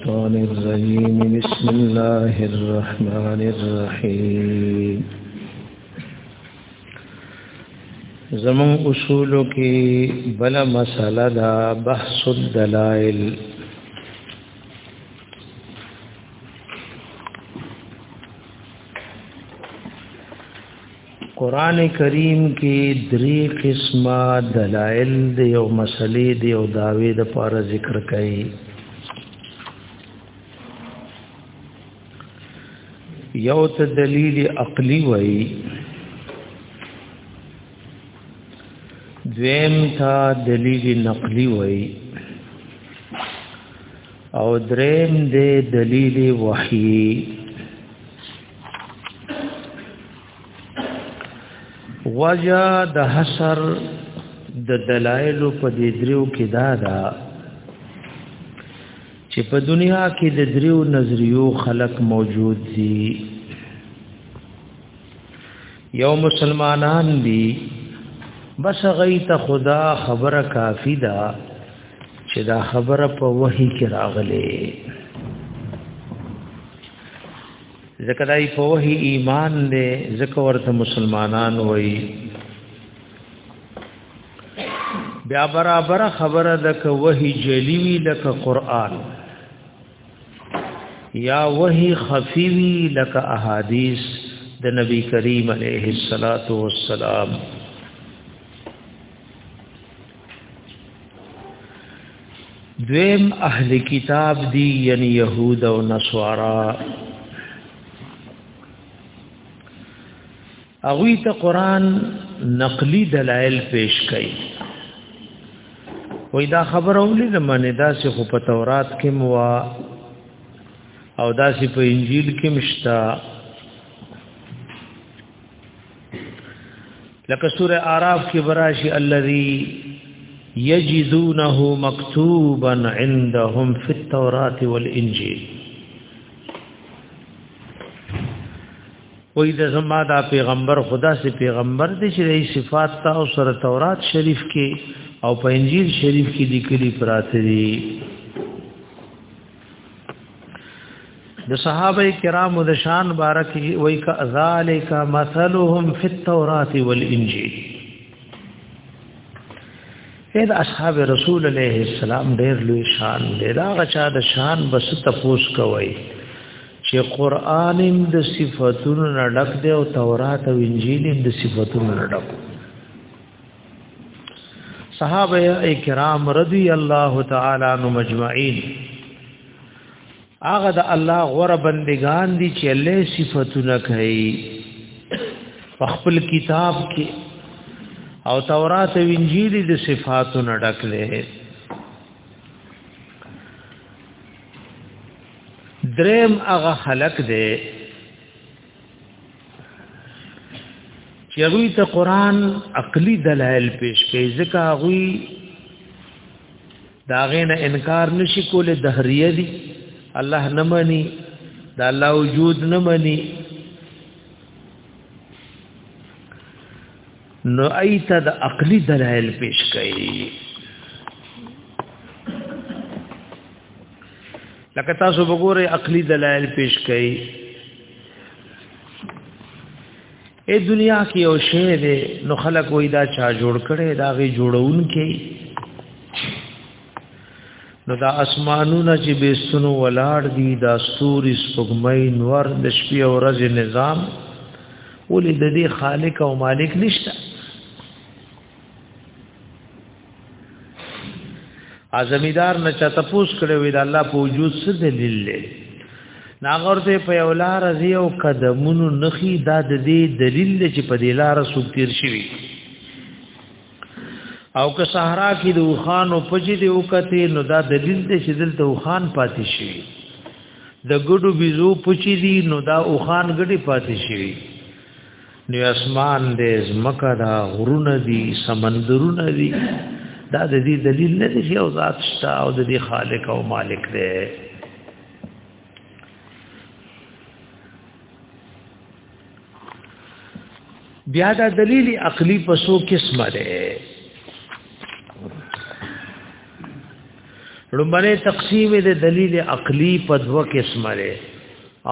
الشيطان الرجيم بسم الله الرحمن الرحيم زمون اصول کې بل مسله دا بحث الدلائل قران کریم کې درې قسمه دلایل دی او مسلې دی او داوی د پاره ذکر کړي یو ته دلیل عقلی وای دویم ته دلیل نقلی وای او دریم دې دلیل وحی وجا د حشر د دلایل په دې دریو کې دا دا چې په دنیا کې د دریو نظریو خلق موجود دي یو مسلمانان دي بس غي ته خدا خبره کافی ده چې دا خبره په وਹੀ کې راغلي ځکه دای په وحی ایمان دی ځکه ورته مسلمانان وای بیا برابر خبره ده که وحی جلی وی لکه قران یا وحی خفی وی لکه احادیث د نبی کریم علیه الصلاۃ والسلام دویم اهل کتاب دی یعنی یهود او نصارا اغوی ته قران نقلی دلائل پیش کړي وای دا خبر اولی زمانه دا چې خو په تورات کې موا او دا چې په انجیل کې مشتا لکه سوره اعراف کې براشي الذي یجدونه مکتوبا عندهم فی التوراۃ والانجیل وې د زما دا پیغمبر خدا سي پیغمبر دي چې د صفات تا او سره تورات شریف کې او په انجیل شریف کې لیکلي پراته دي د صحابه کرامو د شان بارک وای ک ذالک مثلهم فی التوراۃ والانجیل اې د اصحاب رسول علیه السلام ډېر لوی شان دی دا غچا د شان بس تپوس کوي چې قران هم د صفاتونو نه ډک دی او تورات او انجیل هم د صفاتونو نه ډک دی صحابه کرام رضی الله تعالی عنهم اجمعین هغه د الله غره بندگان دي چې له صفاتونه کوي په خپل کتاب کې او تورات او انجیل د صفاتو نه ډکلې دریم هغه خلق دی چې هغه ته قران عقلي دلایل پیش کوي ځکه هغه دا غینه انکار نشي کوله دهریه دي الله نه مني دا الله وجود نه مني نو ایت د عقلي دلایل پیش کوي لکه تاسو وګوره عقلي دلایل پیش کړي اے دنیا کې یو شی دی نو خلک وای دا چا جوړ کړي دا غي جوړون کې نو دا اسمانونه چې به سونو ولاړ دي دا سوري سپګمې نور د شپې او ورځې نظام ولې د دې خالق او مالک نشته ازمیدار نه چا تپوس کړی وی د الله په وجود څه دلیل دی ناغور ته په اولا رضی او قدمونو نخي دا د دې دلیل چې په دې لار سوق تیر شي او که صحرا کې د وخان او پجې دی وکته نو دا دلیل دی چې دلته وخان پاتې شي د ګډو بيزو پچی دي نو دا وخان ګډي پاتې شي نو اسمان دې زمکه دا غرونه دي سمندرونه دي دا د دې دلیل نه دی چې او ذات شته او د دې خالق او مالک دی بیا دا دلیل عقلی پسو قسمه ده لومبنه تقسیم د دلیل عقلی په دوه قسمه ده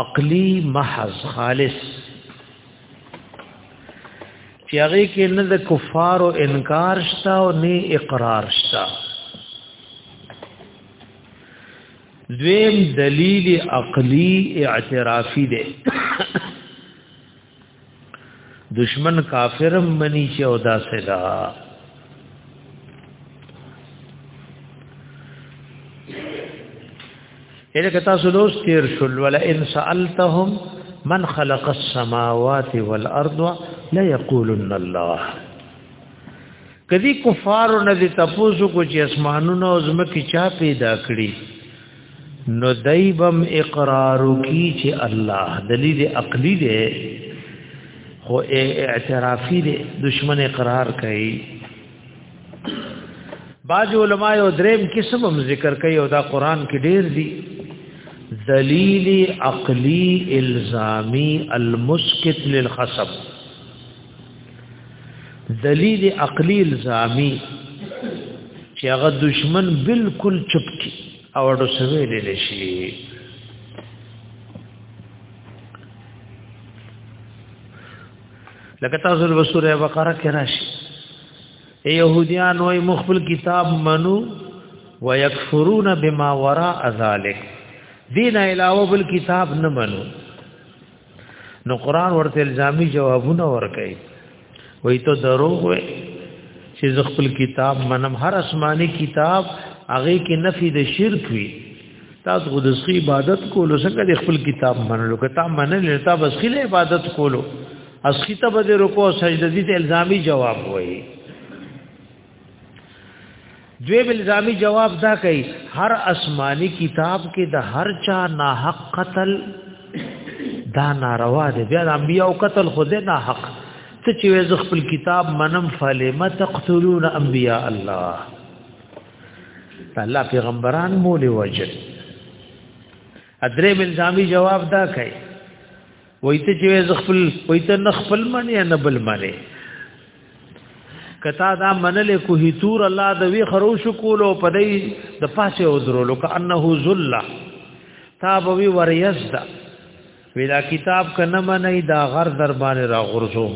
عقلی محض خالص چې هغه کې نه د کفارو انکار شته او نه اقرار شته دویم دلیل عقلی اعترافی دی دشمن کافرم منی چې او دا صدا اله کتا سلوس تیر شل ولا ان سالتهم من خلق السماوات والارض لا يقولن الله کدی کفار نه دي تاسو کو چې اسمانونو او زمکه چا پیدا کړی نو دایبم اقرار کی چې الله دلیل عقلی دی خو اعترافی دی دشمن اقرار کوي باج علماء او دریم قسم هم ذکر کوي او دا قران کې ډیر دي دلیل عقلی الزامی المسکت للخصب دلیل عقلی الزامی چې هغه دشمن بالکل چپ کی او ډو سوي دي شي لکه تاسو له سوره بقره کې راشي اے يهوديان وای مخفل کتاب منو ويكفرون بما وراء ذلك دین علاوه بل کتاب نه منو نو قران ورته الزامي جوابونه ورکړي وای ته دروغ وې چې خپل کتاب منم هر آسماني کتاب هغه کې نفي د شرک وي تاسو خو د سخی عبادت کولو څنګه د خپل کتاب منلو کتاب منل تا بس خله عبادت کولو اسخی ته به رکو سجده دي ته الزامي جواب وایي دوی الزامي جواب دا کوي هر آسماني کتاب کې د هر چا ناحق قتل دا ناروا دی بیا د انبیو قتل خو دې ناحق ته چې خپل کتاب منم فلم تقتلون انبیاء الله الله پیغمبران مولې وجل ادرې الزامي جواب دا کوي وای ته چې زخپل وای ته نخپل منی نه بل منی کتا دا منل کو هی تور الله د وی خروش کولو پدې د پاسه او درولو ک انه ذل تاب وی وریزد وی دا کتاب ک نه منی دا غر در باندې را غرزو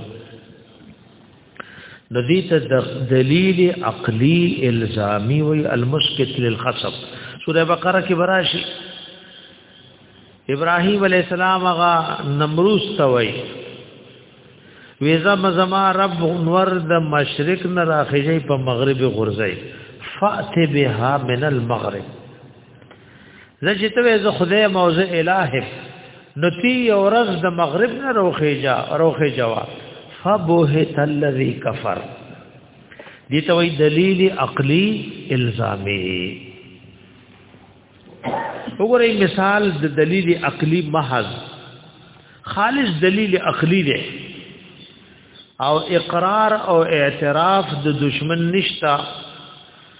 نو دې ته د دلیل عقلی الزامی وی المسکت للخصب سوره بقره کې براشي ابراهیم علی السلام غا نمروز توي ویزا مزما رب انور د مشرق نه راخیږي په مغرب غورځي فات بها من المغرب زه ته زه خدای موضع الہ نو تی اورز د مغرب نه روخه جا روخه جوا فبهت الذی کفر دي ته وی دلیل عقلی الزامی وګورئ مثال د دلیل عقلی محض خالص دلیل عقلی دی او اقرار او اعتراف د دشمن نشتا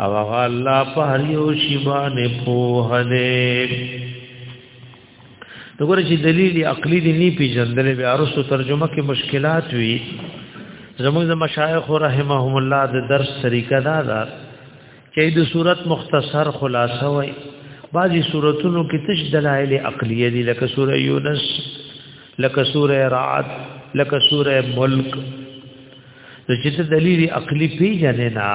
او هغه الله په هر یو شی باندې پوه دی دغه چې دلیل عقلی دی نه پیژندل به ارسو ترجمه کې مشکلات وی زموږ د مشایخ رحمهم الله د درس طریقه دا ده چې د صورت مختصر خلاصه وای بعضی صورتونو کې تش دلایل عقلیه دي لکه سوره یونس لکه سوره رعد لکه سوره ملک نو چې ته دلیل عقلی پیژنې نه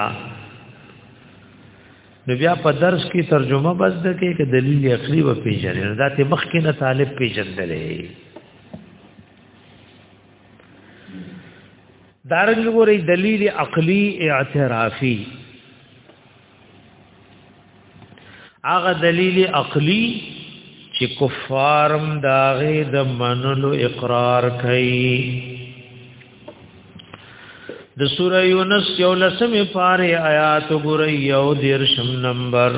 نو بیا په درس کې ترجمه بس د کې کې دلیل عقلی و پیژنې دا ته مخ کې نه طالب پیژندلې دارنګ ګورې دلیل عقلی اعترافي هغه دلیل عقلی چې کفارم داغه د منلو اقرار کوي د سوره یونس یو لسمه پاره آیات ګورئ یو دیرشم نمبر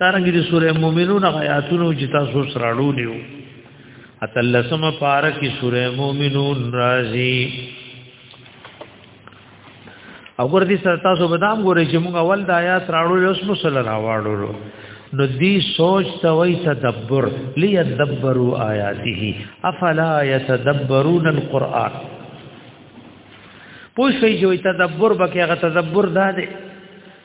دارنګه د سوره مؤمنون آیاتونو چې تاسو سره اړولیو اتلسم پارا کی سوره مؤمنون راځي او ګور دې سره تاسو بدام ګورئ چې موږ اول د آیات راړو اوس مو سره راوړو نو دی سوچ ته وای تدبر لیدبروا آیاته افلا یتدبرون القرآن پوښتنه چې تدبر بکې هغه تدبر ده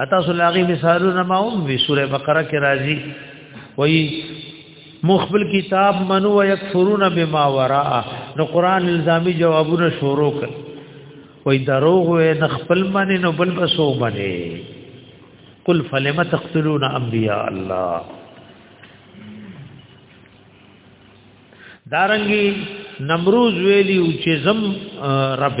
اتا سلاغي مثالونه ما هم وی سوره بقره کې راځي وای مخبل کتاب منو و یکفرون بما وراء نو قران الزامی جوابونه شروع کړ وای دروغ و نه خپل منی نو بل بسو منی قل فلم تقتلون انبیاء الله دارنګي نمروز ویلی او چې زم رب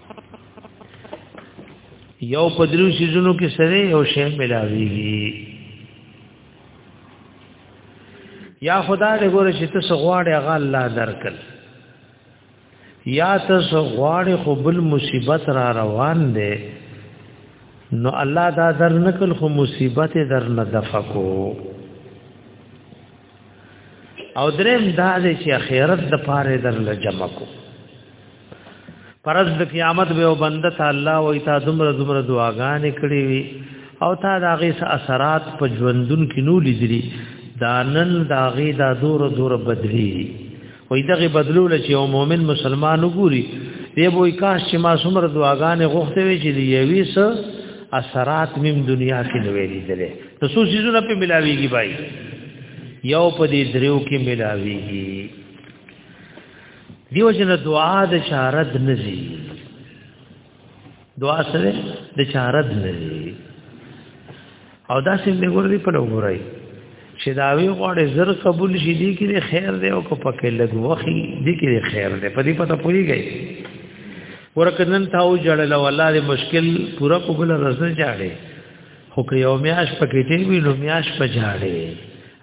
یو پدریو سیزونو کې سره یو شی ملاویږي یا خدا دې ګوره چې تاسو غواړې هغه الله درکل یا تاسو غواړې خو بل مصیبت را روان دی نو الله دا در نکل خو مصیبت در نه دفقو او دریم دا دې چې اخرت د پاره در لجمع کو پرز د قیامت به وبند ته الله او ایت زمر زمر دعاګانې کړې وي او تا دا غي اثرات په ژوندون کې نو لیدلي دانن دا غي دا دور دور بدلی وې دغه بدلو لچ یو مؤمن مسلمان وګوري دی به کاش چې ما سمر دعاګانې غوښته وي چې یوي س اثرات مم دنیا کې نو لیدلې نو څو سيزونه په ملاويږي بای یو په دې دریو کې ملاويږي دیو جن دعا د چارد نزی دعا سره د چارد نزی او دا سیم به ګورې په لوګورای چې دا وی غوړې زر قبول شي دي کې خیر دی او کو پکې لګ وخی دي کې خیر دی په دې پته پوری گئی ورکنن تاو جړل ولا دې مشکل پورا په بل رسنه چاړي خو که یو میاش پکې ټیم وي نو میاش په جاړې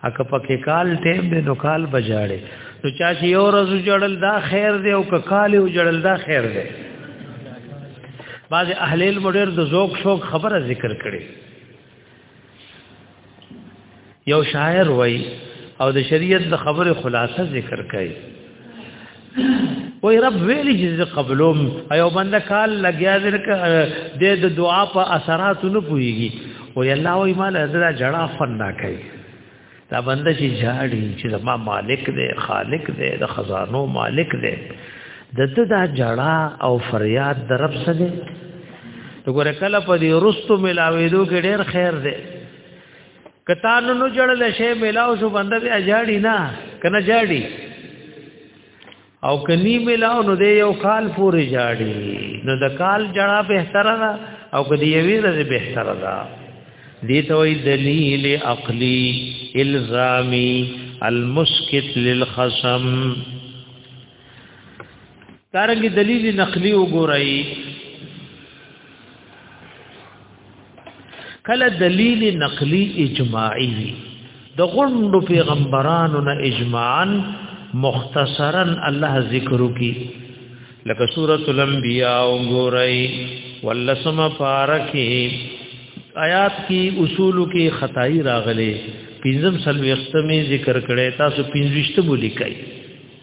اکه پکې کال ټیم دی نو کال بجاړې نو چا چې یو ورځ جړل دا خیر دی او که کال یو جړل دا خیر دی بعض اهل علم ډېر د ذوق شوق خبره ذکر کړي یو شاعر وای او د شریعت د خبره خلاصه ذکر کړي وای رب ویلی چې قبلوم ایو بنده کال لګیا درک د دعا په اثراتو نه پويږي او الله وای مال حضرت جڑا فن نه کوي دا بنده چې جاړي چې ما مالک دی خالق دی د خزانو مالک دی دته دا جڑا او فریاد د رب سره دی وګوره کله په دې رستو ملاوي دوه ډېر خیر دی کتا نو نو جړل شي ملاو شو بنده بیا جاړي نه کنه جاړي او کني ملاو نو دی یو کال پورې جاړي نو د کال جړا به تر ده او کدی یوی رز به تر ده دي ته وی دلیل عقلی الزامی المسکت للخصم دارنګ دلیل نقلی وګورئ کله دلیل نقلی اجماعی وی د غوندو پیغمبرانو نه اجماعا مختصرا الله ذکر کی لکه سورۃ الانبیاء وګورئ ولسم پارکه آیات کی اصول کی خدای راغله پنځم سلوختمه ذکر کړي تاسو پنځوشته بولی کوي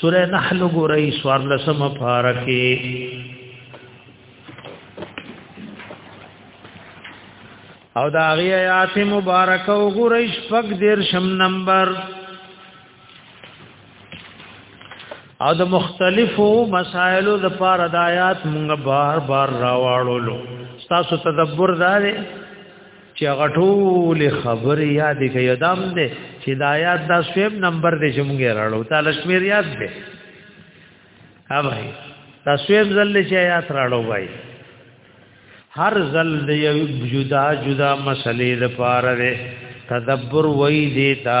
سوره نحل ګورئ سوار لسم فارکه او دا غي آیات مبارک او ګورئ شپږ دیر شم نمبر او د مختلفو مسائلو د پاره د آیات مونږ بار بار راوړلو تاسو تدبر دارې چې هغه ټول خبرې یاد کې یادام دې چې دا یاد دا سویب نمبر دې چې مونږه راړو تا لشمیر یاد دې ها بھائی دا سویب زل چې یاد راړو بھائی هر زل دې جدا جدا مسلې د پاره دې تدبر وای دې تا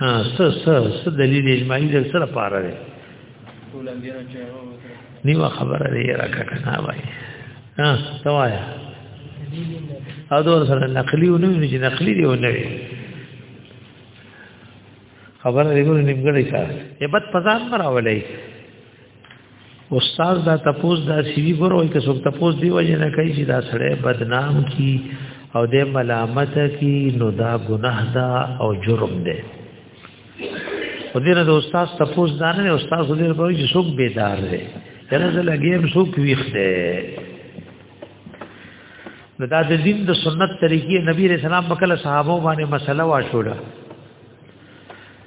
ها س س س دلیل اجماعي در سره پاره دی نیو خبره دی راکا کنا وای ها توایا او دور سره نقلی و نوی چې نقلی دی و نوی خبره دی ګور نیمګړی ښه یبت پزان مراولای استاد دا تپوس دا سیوی ګور وای که څوک تپوس دی وجه نه کوي چې دا سړی بدنام کی او د ملامت کی نو دا ګناه دا او جرم دی او دې نه د استاد تپوس دا نه استاد دې په وجه څوک بیدار دی کنه زه لګیم څوک ویخ دی نو دا د دین د سنت طریقې نبی رسول الله مکل صحابه باندې مسله واشوړه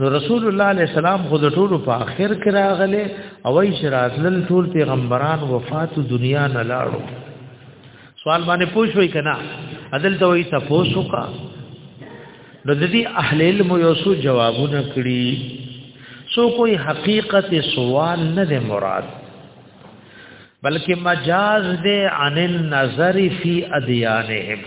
نو رسول الله علیه السلام خود ټول په اخر کې راغله او ای شرازل ټول پیغمبران وفات دنیا نه لاړو سوال باندې پوښوي کنا عدل ته وي تاسو کا نو د دې اهل علم یو څو جوابونه کړي سو کوئی حقیقت سوال نه دی مراد بلکې مجاز دی عن النظر فی ادیانهم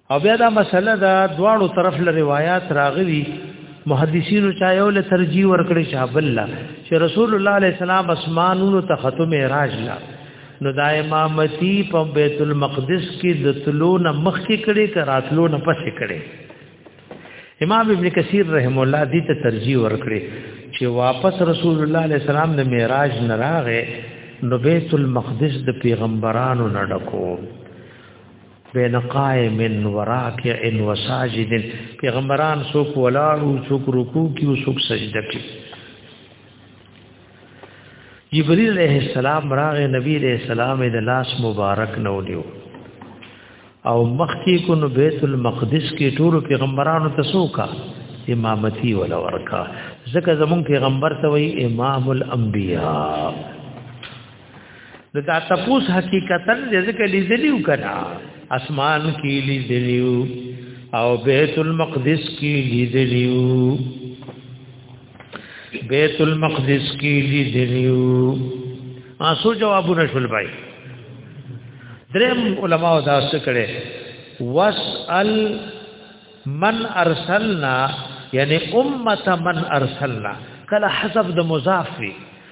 او بیا دا مسله دا دواړو طرف له روایت راغلي محدثینو چا یو له ترجیح ورکړي شهاب الله چې رسول الله علیه السلام اسمانونو ته ختم معراج لا نو دا امامتی په بیت المقدس کې د تلو نه مخ کې کړي کراتلو نه پسې کړي امام ابن کثیر رحم الله دې ته ترجیح ورکړي چې واپس رسول الله علیه السلام د معراج نه راغې نو بیت المقدس د پیغمبرانو نه ډکو بین قائم و راکع و ساجد پیغمبران څوک ولاړو څوک رکوع کی او څوک سجده کی جبرئیل علیہ السلام راغ نبی علیہ السلام د لاس مبارک نو دیو او مخکی کو نو بیت المقدس کی ټول پیغمبرانو ته سوکا امامتی ولا ورکا ځکه زمون پیغمبر ته وی امام الانبیاء نو دا تپوس حقیقتا ځکه لیدلیو کنا اسمان کې لیدلیو او بیت المقدس کې لیدلیو بیت المقدس کې لیدلیو تاسو جوابونه شول بای درم علماء دا څه کړي واسال من ارسلنا یعنی امه من ارسلنا کله حسب د مضاف وی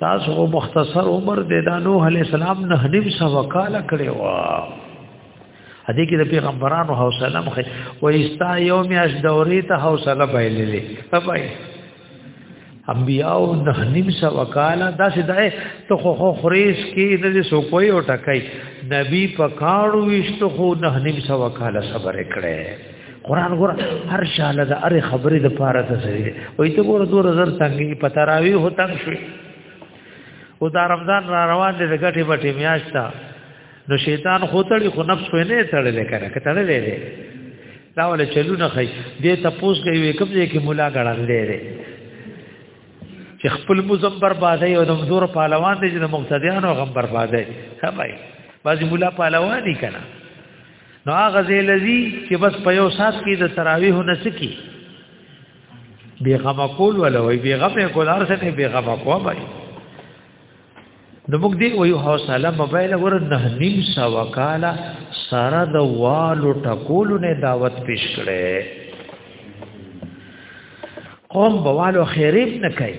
تاسو کو مختصر عمر د نوح علی السلام نه نیم سو وکاله کړي وا هدي کې د پیغمبرانو حوصله مخه و ایستا یوم اش دوري ته حوصله بایللې بای انبیاء نه نیم سو وکاله دا سې دای ته خو خو خریس کې د سو کوی او ټکای نبی پکاړو وشت خو نه نیم سو وکاله صبر کړي قران ګور هر شاله د اره خبرې د پاره ته سړي دی وای ته ګور دور زر څنګه په تراوی هو تنگ شوي او دا رمضان را روان دی د غټي بټي میاشتا نو شیطان خو تړي خو نفس په نه تړلې کنه کتړلې دی دا ول چلو نه خي دې تپوس کوي وې کوم ځای کې مولا غړل دی دی چې خپل مزم بربادې او د مزور پهلوان دې چې د مقتدیانو غم بربادې ها بھائی بعضی مولا پهلوان دي کنه نو هغه زیلزی چې بس په یو سات کې د تراویح نه سکی بیغم کول ولا وی بیغم کول هر څه بیغم کول وای نو موږ دی وی حوصله موبایل ور نه نیم سا وکاله سارا د والو ټکول نه دعوت پیش کړي قوم بوالو خیریب نه کوي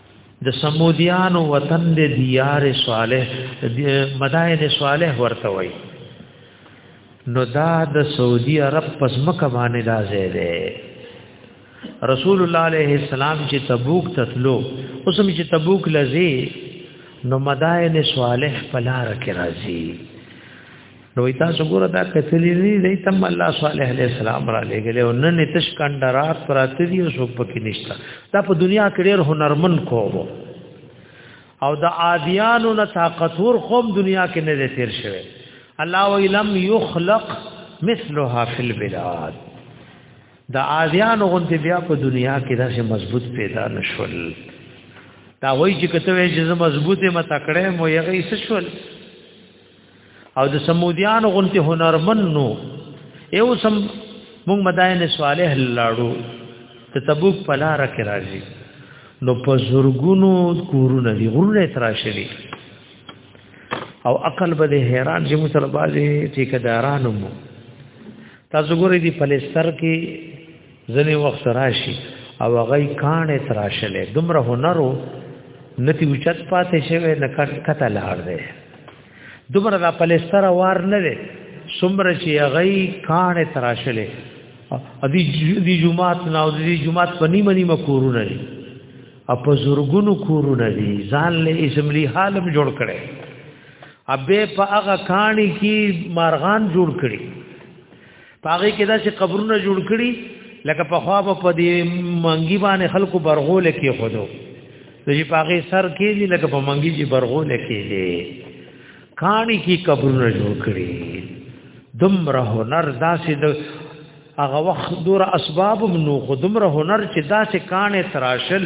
د سمودیانو وطن د دیار صالح مدائن صالح ورته وای نو دا د سعودي عرب پس مکه باندې دا زیاده رسول الله علیه السلام چې تبوک تتلو اوس هم چې تبوک لزی نو مدائن صالح پلار کې راځي نو تاسو ګوره دا کتلی نه دی تم الله صالح علیه السلام را لګل او نن تش کندرات پراته دی او سوپ کې نشته دا په دنیا کې ډېر هنرمن کوو او د عادیانو نه طاقتور قوم دنیا کې نه دی تیر شوی الله ویلم یخلق مثلها فی البلاد د عادیانو غونډه بیا په دنیا کې داسې مضبوط پیدا نشول دا وایي چې کته وې چې مضبوطه متکړه مو یې غي څه شول او د سمودیان غونته هنرمن نو یو سم موږ مداین صالح لاړو ته تبوک پلا را کې راځي نو په زورګونو کورونه دی غرونه تراشلي او عقل به حیران چې موږ سره بازي ټیکدارانو مو تاسو ګورئ دی پلستر کې ځنې وخت راشي او هغه کانه تراشلې دومره هنرو نتی اوچت پاتې شوی نه کټ کته لار دی دومره د پلستر وار نه دی سمره چې هغه کانه تراشلې ادي دي جمعات نه او دي جمعات پنی منی مکورونه دي اپ زورګونو کورونه دي ځان له اسمبلی حالم جوړ کړي ابه په هغه کانی کې مارغان جوړ کړي پاغي کې دا چې قبرونه جوړ کړي لکه په خوا په دې منګي باندې خلکو برغول کې خودو چې پاغي سر کې دي لکه په منګي چې برغول کې دي کانی کی قبرونه جوړ کړي دمره هنر داسې د هغه وخت دور اسباب نو خدمره هنر چې داسې کانه تراشل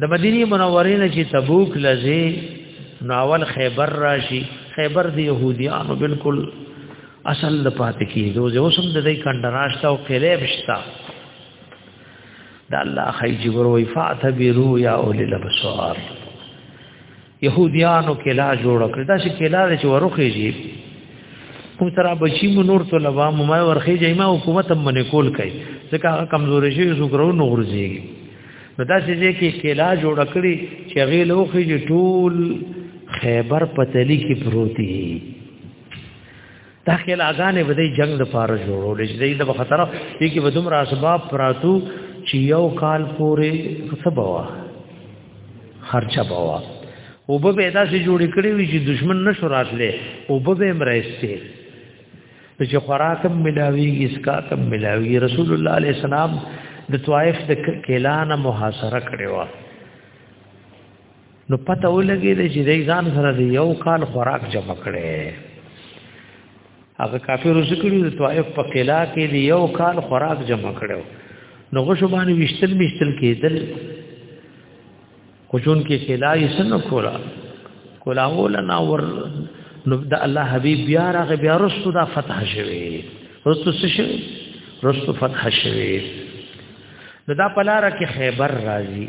د مدینه منورې نه چې تبوک لځي ناول خیبر راشي خیبر د يهوديانو بالکل اصل د پاتې کیدو زه اوسم د دې کندراشتا او قلیب شتا د الله خی جبر وی فاتبرو یا اول الابصار يهوديانو کلا جوړ کړ دا چې کلا چې ورخېږي کوم تر بچی مو نور طلبه مو ما ورخېږي ما حکومت هم منې کول کوي ځکه هغه کمزوري شي زو ګرو نو ورځيږي نو دا چې کې کلا جوړ کړی چې هغه لوخي ټول خیبر پتلی کې پروتي دا خیال اغانه به دی جنگ د پاره جوړول چې دی د خطر یې کې بدوم را اسباب پراتو چې یو کال پورې سبوا خرچه بوا او به پیدا سي جوړ کړی وي چې دشمن نشو راتله او به مرسته چې خوراکم ملاوي اسکا کم ملاوي رسول الله عليه السلام د طائف د کلان محاصره کړو نو پته ولګی د چې دای ځان سره دی یو کال خوراک جمع کړي هغه کافر ذکرو د طائف په قلا کې دی یو کال خوراک جمع کړو نو غشو باندې وشتل مشتل کېدل خجون کې قلا یې سن کولا کولا ولا نا ور نو د الله حبيب بیا راغه بیا رسو دا فتح شوی رسو څه شوی رسو فتح شوی نو دا پلار کې خیبر راځي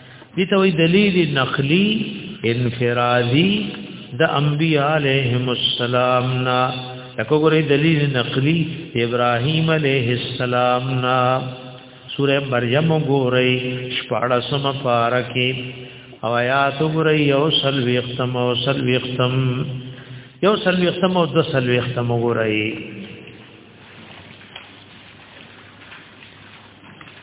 دي ته وی دلیل نقلی انفرادی د انبیاء علیهم السلام نا لکه ګورې دلیل نقلی ابراهیم علیه السلام نا سوره مریم ګورې شپاړسم پارکه او آیات ګورې یو سلوی ختم او سلوی ختم یو سلوی ختم او دو سلوی ختم ګورې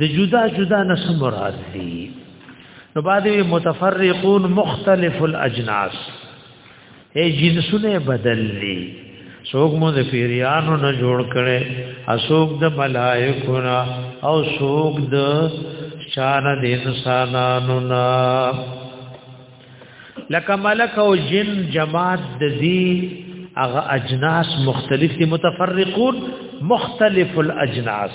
د جدا جدا نس مراد دي نو بعد متفرقون مختلف الاجناس اے جنسونه بدل دي څوک مو د پیریانو نه جوړ کړي اسوک د ملائکو نه او څوک د شان د انسانانو نه لکه ملک او جن جماعت د دې هغه اجناس مختلف دي متفرقون مختلف الاجناس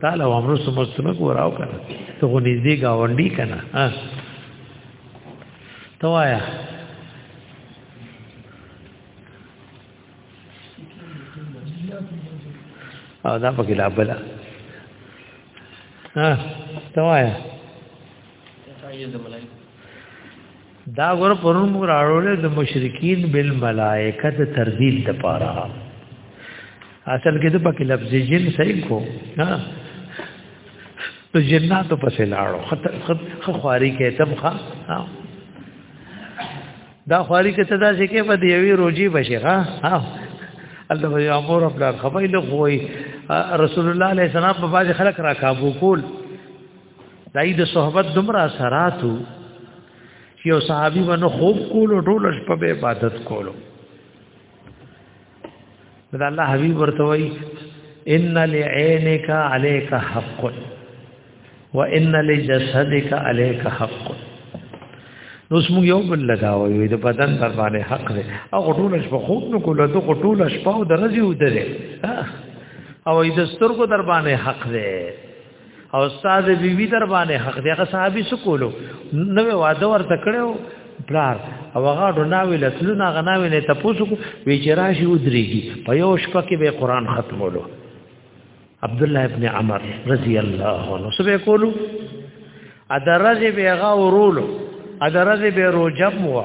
تعالی عمر سمستنه کو راو کنه ته غو نږدې گاونډي کنه ها توایا او دا پکې لا بلا ها توایا دا ور پرون موږ راړولې د مشرکین بل ملائکه ته تردید د پاره اصل کې د پکې لفظ جن صحیح کو ها نو جناتو پسې لاړو خط خط خواري کې تم ښا دا خواري کې تدا چې کې په دی وی روزي بشي ها ها الله وی امر خپل خپل خوې رسول الله علیه السلام په باج خلق را کابو کول دای د صحبت دومره اثراتو چې یو صحابي باندې خوب کولو ټول شپه به عبادت کولو دا الله حبيب ورته وای ان لعينك عليك حق وان لجسدك عليك حق نو سمو یو بل لگاو یو د بدن پر باندې حق دی او ټول شپه خوب نو کولو ته ټول شپه او درځي ودره او د سترګو در باندې حق دی او استاد بی بی در باندې حق دی هغه صحابي سکولو نو واده ورته کړو پلار او هغه ډناوی لتلو نه غناوی نه تاسو کو وی چې راشي ودرېږي په یو شپه کې به قران ختمولو عبد الله ابن عمر رضی الله عنه سبه کولو ادرځي به هغه ورولو ادرځي به روجب مو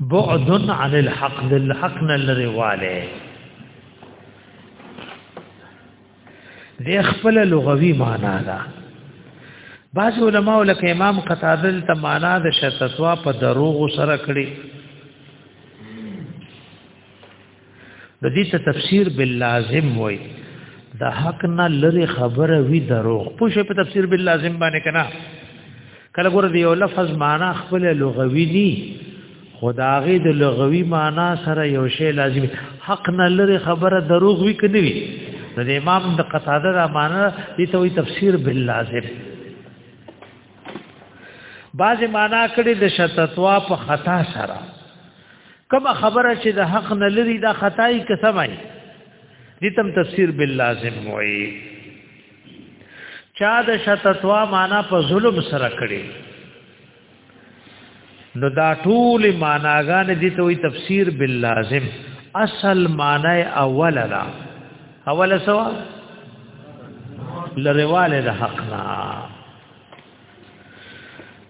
بعد عن الحق للحق نلری والے د خپل لغوي معنا ده بعض علماء لکه امام قتاده ته معنا د شتتوا په دروغ سره کړی د دې ته تفسیر باللازم وای د حق نه لری خبره وی دروغ پوښې په تفسیر باللازم باندې کنا کله ګور دی یو لفظ معنا خپل لغوي دی خداغه د لغوي معنا سره یو شی لازم حق نه لری خبره دروغ وی کني وی د امام د قتاده را معنا دي ته وی تفسیر باللازم بعض معنا کړي د شتتوا په خطا سره کما خبره چې د حق نه لري دا خدای کسمای دې تم تفسیر باللازم وای چا د شتتوا معنا په ظلم سره کړي نو دا ټول معناګان دي ته وي تفسیر باللازم اصل معنی اول را اول سوا لرواله د حق نه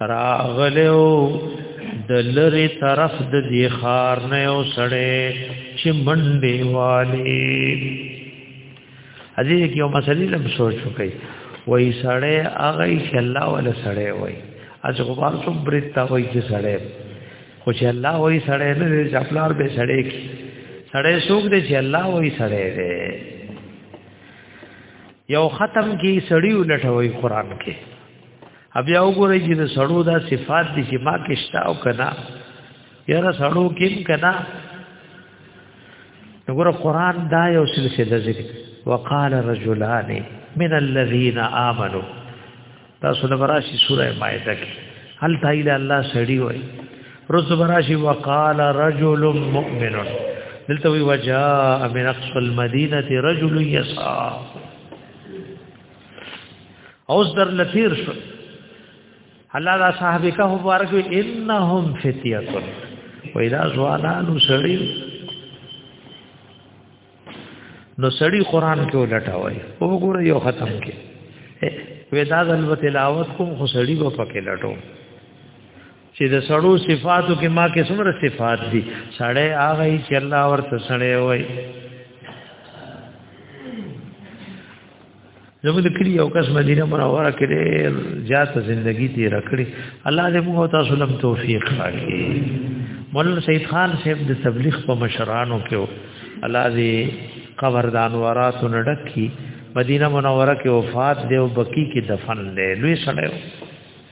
راغلو د لری طرف د دی خار نه او سړې چې منډې والی ازي کې یو مسلې لم سوچ وکي وای سړې هغه چې الله ولا سړې وای از غبار څو برتا وای چې سړې خو چې الله وای سړې نه ځپلار به سړې کی سړې سوق دې چې الله وای سړې دې یو ختم کی سړی ولټوي قران کې بیا وګورئ چې د سړو دا صفات دي چې ما کې شته او کنا یاره سړو کې کنا وګوره قران دا یو سلسله ذکر وقال رجلان من الذين امنوا تاسو د براشي سوره مائده کې هل تعالی الله سړی وای رز براشي وقال رجل مؤمن دلته وی وجاء من اقصى المدينه رجل يسعى اوس در لثیر شو الله دا صاحب کا مبارک انهم فتیه و اذا زوالانو سړی نو سړی قران کې ولټاوي او ګوره یو ختم کې ودا ذل تلاوت کوم خو سړی په پکې لټو چې د سړو صفاتو کې ما کې څومره صفات دي سړی هغه چې الله ورته سړی وای زموږ د کلی یو کس مدینه منوره کې ډېر زیاته ژوندۍ تیر کړې الله دې موږ تاسو لم توفیق راکړي مولانا سید خان صاحب د تبلیغ په مشرانو کې الله دې قبر د انواراتو نډک کی مدینه منوره کې وفات دی او بکی کې دفن دی لوی سړی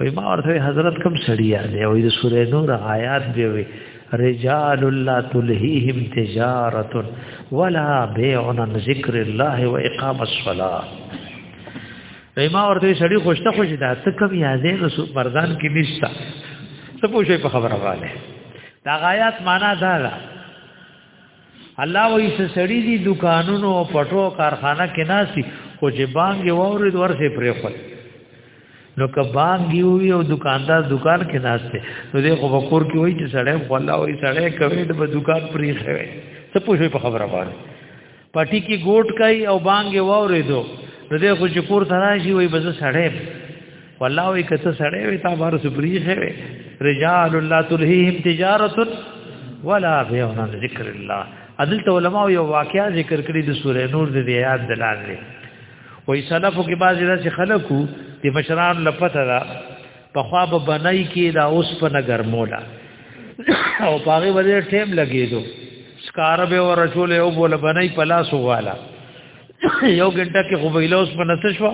وی ما ورته حضرت کم سړی یاد او د سورې نور آیات دی وی رجال لا تلهیهم تجارت ولا بيع عن ذکر الله واقام الصلاه وی ما ورته سړی خوشته خوش دا ته کم یادې رسول مردان کې نشتا ته پوښې په خبره والے دا آیات معنا دا ده الله وې سړی دي دکانونو او پټو کارخانه کې ناسي خو چې بانګ یو اورید ورسه پرې خپل نو که بانګ یو یو دکاندار دکان کې ناشته نو دې خو بکور کې وای چې سړی خو الله وې سړی کوي د دکان پرې خوي څه پوښي په خبره باندې پټي کې ګوټ کوي او بانګ یو اورید نو دې خو چې کور تراشي وای بس سړی والله وی کته سړی وی تا بار سپریخه وی رجال الله تلهیهم تجارت ولا بيع عن ذکر الله عدل علماء یو واقعیا ذکر کړی د سوره نور د آیات دلال دی وای سلفو کې بعضی داسې خلکو د مشران لپته دا په خوا به بنای کې دا اوس په نګر مولا او پاغه وجه ټیم لګیدو سکار به ور رسول یو بوله بنای پلاس والا یو ګنټه کې خو ویلوس په نسشوا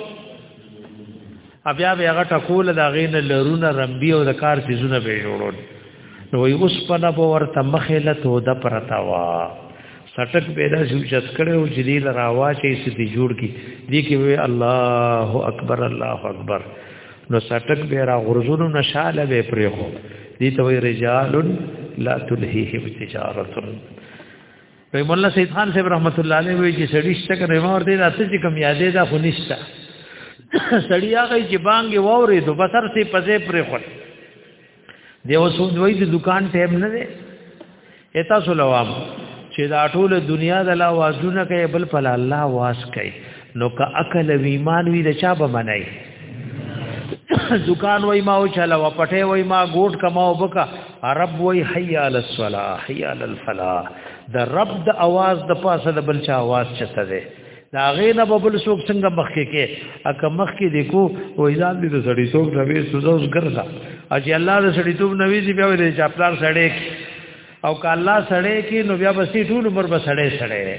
بیا به هغه ټکول دا غین لرونه رمبي او د کار چیزونه به جوړول نو وی اوس په نه به ورته مخه له تو د پرتا وا سټک پیدا شو چت کړه او جلیل راوا چې سدي جوړ کی دی کې وی الله اکبر الله اکبر نو سټک به را غرزونو نشاله به پرې خو دي ته رجال لا تلهيهم تجارت په مولا سید خان صاحب رحمت الله علیه وی چې سړی شته کنه ما ورته دا څه کم یادې دا خو نشته سړی هغه چې بانګي ووري دو بسر سي پځې پرې خور دی اوس دوی د دکان ټیم نه دی اتا سلام چې دا ټول دنیا د لا وازونه کوي بل په الله واس کوي نو که عقل او ایمان وی د چا به منای دکان وای ما او چلا و پټه وای ما ګوټ کما او بکا عرب وای حی علی الصلاه حی علی الفلاح د رب د आवाज د پاسه د بل چا आवाज چته ده دا غینه به بل څوک څنګه مخکې کې اکه مخکې دی کو او ایزان دې سړی څوک نوې سوزوس ګرځا اجي الله د سړی توب نوې دی بیا ولې چاپلار سړی او که الله سړی کې نو بیا بسې ټول عمر به سړی سړی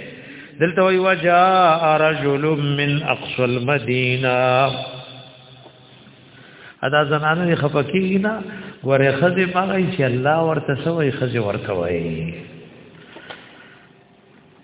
دلته وی وجاء رجل من اقصى المدينه ادا زنانه خپکی نه ورې خزه ماغی چې الله ورته سوې خزه ورکوي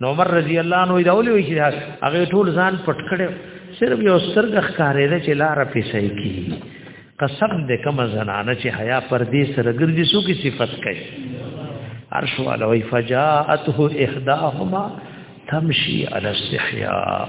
نو عمر رضی الله عنه دا ولې وی چې هغه ټول ځان پټ کړو صرف یو سترګ ښکارې ده چې لار پیسې کی قسم دې کوم زنانه چې حیا پر دې سره ګرځي سو کی صفت کوي عرش والا وی فجاءته احداهما تمشي على استحياء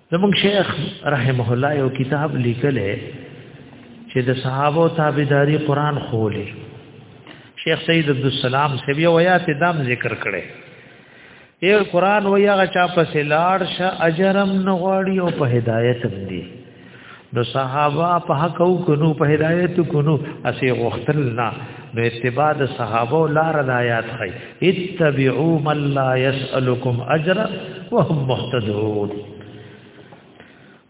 زموږ شیخ رحمه الله یو کتاب لیکلی چې د صحابه تابعداري قران خولې شیخ سید عبد السلام سبي ویات دام ذکر کړي اے قران ویا غچا پسې لاړ شه اجرم نغواړي او په هدایت هم دي نو صحابه په حق او کنو په هدایت کنو اسی غختل نه نو اتباع د صحابه لار د آیات خي اتبعوا من لا يسالكم اجر وهم مهتدون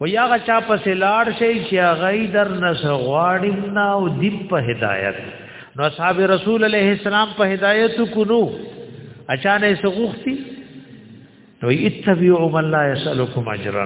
ویاغه چا پس لاړ شي چې غي در نس غواړي نه او دی په هدایت نو اصحاب رسول عليه السلام په هدایت کنو اچانه سغختی نو اتبعوا من لا يسالكم اجرا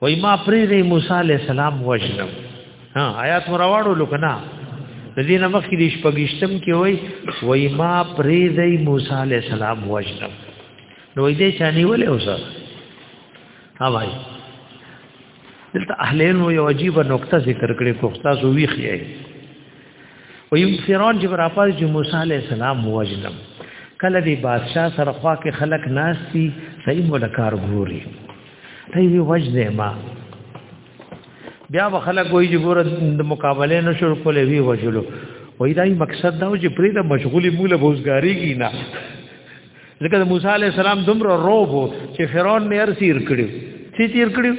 وای ما پرې دی موسی علی السلام وجنم ها آیات مرواړو لکنه د دې نه مخکې د شپږشتم کې وای وای ما پرې دی موسی علی السلام وجنم نو دې چانی ولې اوسه ها وای دلته اهلین یو عجیب نقطه ذکر کړې کوختا سو ویخی و یم فرعون چې راپاز چې موسی علی السلام وجلم کله دی بادشاہ سره خوا کې خلق ناشتي صحیح مولکار ګوري ته وی وجنه ما بیا به خلق وایي چې ګوره د مقابله نه شروع کولې وی وجلو وای دای مقصد دا چې پرې د مشغولي مولا بوزګاری کی نه ځکه د موسی علی السلام دومره روب چې فرعون نه ارسیر کړو چې تیر کړو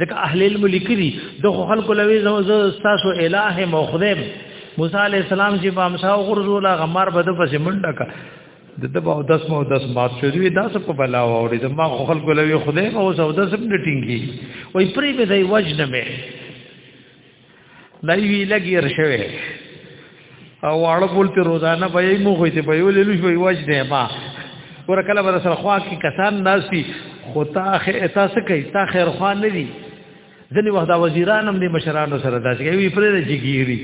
ځکه اهل علم لیکلي د خلکو لوي زو تاسو الٰه مخدم موسی علی السلام چې په امسا او غرزو لا غمار بده پسې منډه کا د دبا او دس مو دس مات شو دی دا څه په بلا ووري د ما خلکو لوي خدای او سودا سم نټینګي وای پری به دی وجنه مې دای وی لګی ارشوي او واړه پول په روزانه به یې مو خوې ته په یو لیلو شوی واج دی ما ور کله بر سره خوا کې کسان ناسي خو تا خې تاسو کوي تا خیر خوا نه دي ځنی وخت وزیران هم د مشرانو سره داسې کوي پرې جګیری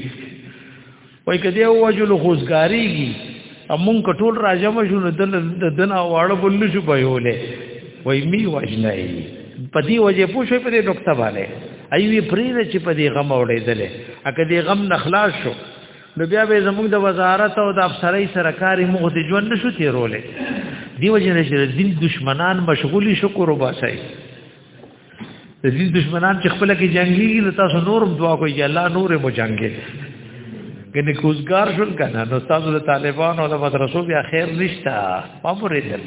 وای کدی او وجل خوزګاریږي امون کټول راجم شو نو دل دنا واړه بل شو په یولې وای می وجنه په دې وجه پوښې په دې نقطه باندې ایوی پریره چې په دې غم اورېدلې اګه دې غم نخلاص شو نو بیا به زموږ د وزارت او د افسرۍ سره کاری موږ د ژوند نشو تیرولې دیو جن چې دین دشمنان مشغولی شکر وباسي د دې دشمنان چې خپل کې جنگي نو تاسو نورم دعا کوئ چې الله نور مو جنگي کنه کوزګار شول کنه نو تاسو د طالبانو د مدرسو بیا خیر نشتا پامره دل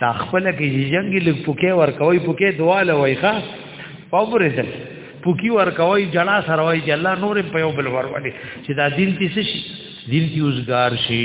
تا خپل کې جنگي لږ پوکې ور کوي پوکې دعا لوي ښا پامره دل پوکي ور کوي جلا سره وای چې الله نور په یو بل ور ولي چې دا دین کې شي دین کې اوسګار شي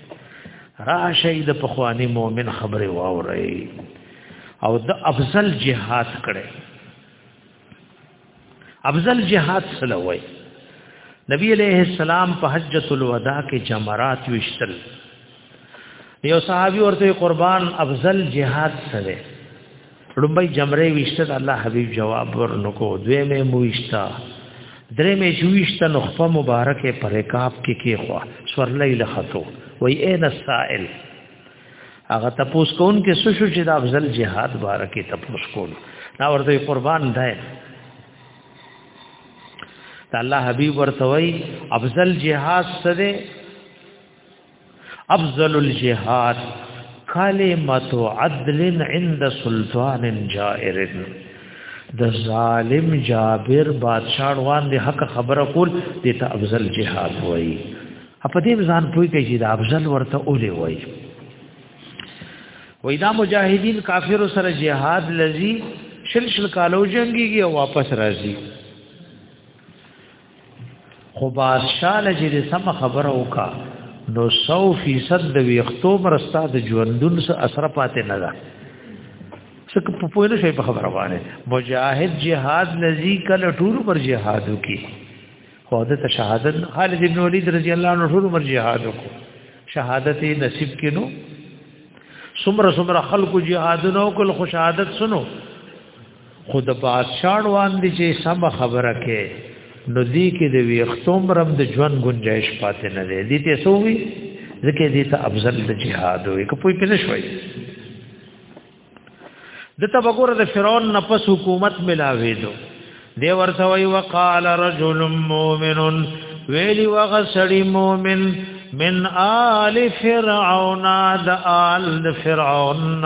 راشي د پخوانی مؤمن خبره واوري او د افضل جهاد کړي افضل جهاد سلوي نبی علیہ السلام په حجۃ الوداع کې جمرات وشتل یو صحابي ورته قربان افضل جهاد سره لومبای جمره وشته د الله حبیب جواب ورنکو دوی مې موشتا درې مې جوشته نو خپل مبارک پر کاپ کې کې خو سورلې لختو وای اے نسائل هغه تپوس کون کې سوشو چې د افضل جهاد بار کې تپوس کون دا ورته قربان دی دا الله حبیب ورته وای افضل جهاد سره افضل الجهاد کلمت عدل عند سلطان جائر د ظالم جابر بادشاہ روان دی حق خبره کول د ته افضل جهاد وای په دې ځان پوي کوي چې د افضل ورته اولې وای وای دا مجاهدین کافر سره جهاد لذي شل شل کالو جنگيږي او واپس راځي خو بادشاہ لجې سم خبره وکا نو 100% د ویختو مرستا د ژوندون سره اثر پاتې نه ده څکه په پوهه شي په خبره باندې مجاهد جهاد لذي کله ټول پر جهاد وکي خو د شهادت خالد ابن ولید رضی الله عنه ټول پر جهاد وکو شهادت نصیب کینو سمره سمره خلق جهادونو کل خو شهادت سنو خو د بادشاہ وړاندې چې سم خبره کې نو دې کې د ویختوم رم د ژوند گنجائش پاتې نه دی دې ته سووي ځکه دې ته افضل د جهاد وي که پوي پنه شوي د تبګور د فرعون نفس حکومت ملاوي دو دی ورته وی وقال رجل مؤمن ویلی وغسړی مؤمن من آل فرعون د آل فرعون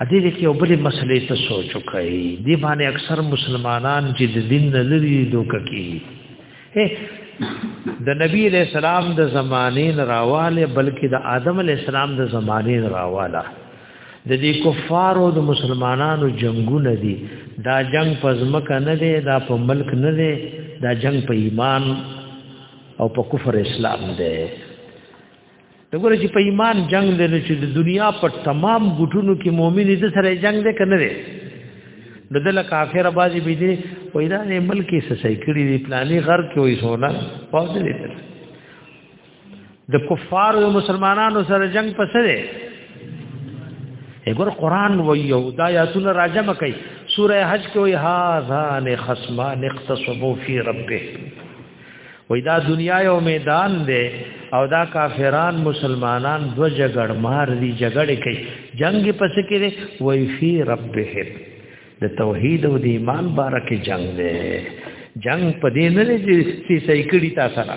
ا دې دې کې یو بل مسلې ته سوچ وکړي دی باندې اکثر مسلمانان چې د دین نه لري دوک کی د نبی علیہ السلام د زمانه راواله بلکې د آدم علیہ السلام د زمانه راواله د دې کفارو د مسلمانانو جنگونه دي دا جنگ په ځمکه نه دی دا په ملک نه دی دا جنگ په ایمان او په کفر اسلام دی دغه چې په ایمان جنگ دی نو چې د دنیا په تمام ګټونو کې مؤمن دې سره جنگ دی کنه دی د دل کافر بازي بي دي وای دا نه ملک یې سسای کړی دی پلاني غر کې وای سونا فوج دې د کفار او مسلمانانو سره جنگ پسې دی اګور قران وایو دا یاتونه راجم کوي سوره حج کې وای ها ذان خصمان اقتصبو فی ربه وای دا دنیا یو میدان دی او دا کافران مسلمانان دو جګړ مار دي جګړه کوي جنگ پس کې دی وای فی ربهم د توحید او د ایمان بارک جنگ دی جنگ په دې نه دی چې صحیح کړی تاسو سره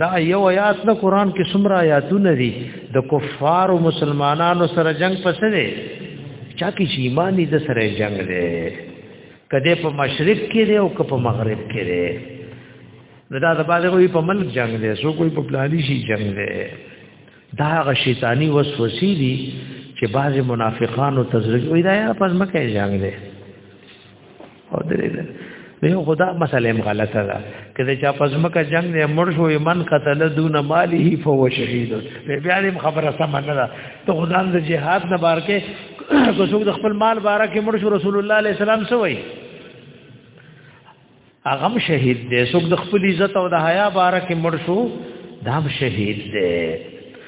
دا یو آیات د قران کې څومره آیاتونه دي د کفار او مسلمانانو سره جنگ پسې دی چا کې چې ایمان دې د سره جنگ دی کده په مشرق کې دی او که په مغرب کې دی نو دا د باندې کوئی په ملک جنگ دی سو کوئی په پلاني شي جنگ دی دا هغه شیطانی وسوسې دي چې بعض منافقانو تزرګ وي دا یا پس مکه جنگ دی او درې نه خدا مسله هم غلطه ده کله چې په ځمکه جنگ نه مړ شو من قتل دون ماله فهو شهید بیا دې خبره سم نه ده ته خدان د جهاد نه بار کې کو څوک د خپل مال بار کې مړ شو رسول الله علیه السلام سوې اغم شهید دې څوک د خپل عزت او د حیا بار کې مړ شو دام شهید دې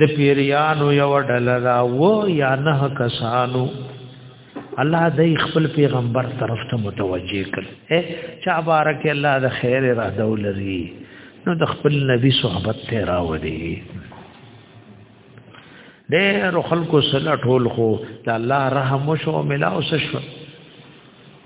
د پیریانو یو ډله را و یا نه کسانو الله د خپل پیغمبر طرف ته متوجه کړ اے چا بارک الله د خیر را دولري نو د خپل نبی صحبت ته راوړي ډېر خلکو سره ټول خو د الله رحم شو ملاو شو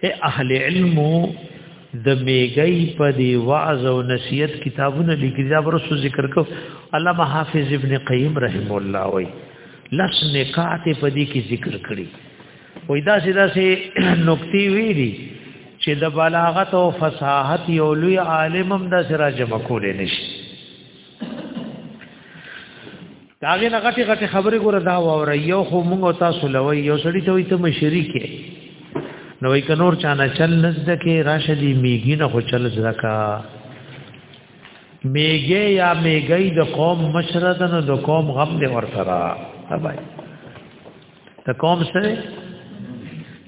اے اهل علم د میګی په دی وعظ او نصیحت کتابونه لیکل دا ورسو ذکر کو علامه حافظ ابن قیم رحم الله وای لس نکات په دی کې ذکر کړي وای دا سیدا سي نقطې ویری چې د بلاغت او فصاحت یو لوی عالم هم دا سره جمع کولې نشي داغه نه غټي غټي خبرې ګوره دا وره یو خو موږ تاسو لوي یو سړی ته وي ته مشري کې نو وي کنور چانه چل نزد کې راشدي میګي نه خو چل زکا میګي یا میګي د قوم مشرد نه د قوم غم دې ورته را هبای د قوم سره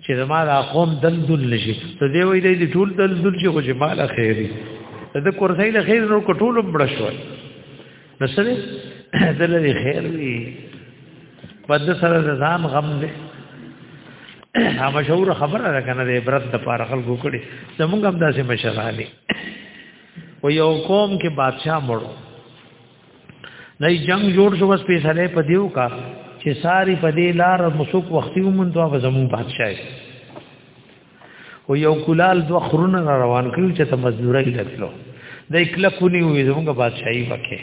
چې زما د قوم دلدل نشي ته دی وای دی ټول دلدل شي خو جمال خیری د کرسۍ له خیر نو کټول مړ شوی نو سره دلته خیر وی په د سره ځان غم دې ها مشهور خبره ده کنه د عبرت د پاره خلکو کړي زمونږ هم داسې مشرالي و یو قوم کې بادشاہ مړو نه جنگ جوړ شو بس پیسې په دیو کا چې ساری په دې لار مسوک وختي ومنځو زمون بادشاہ او یو کولال دو خرونه را روان کړو چې ته مزدوري لګلو د اکلا کونی وې زموږ بادشاہي وکه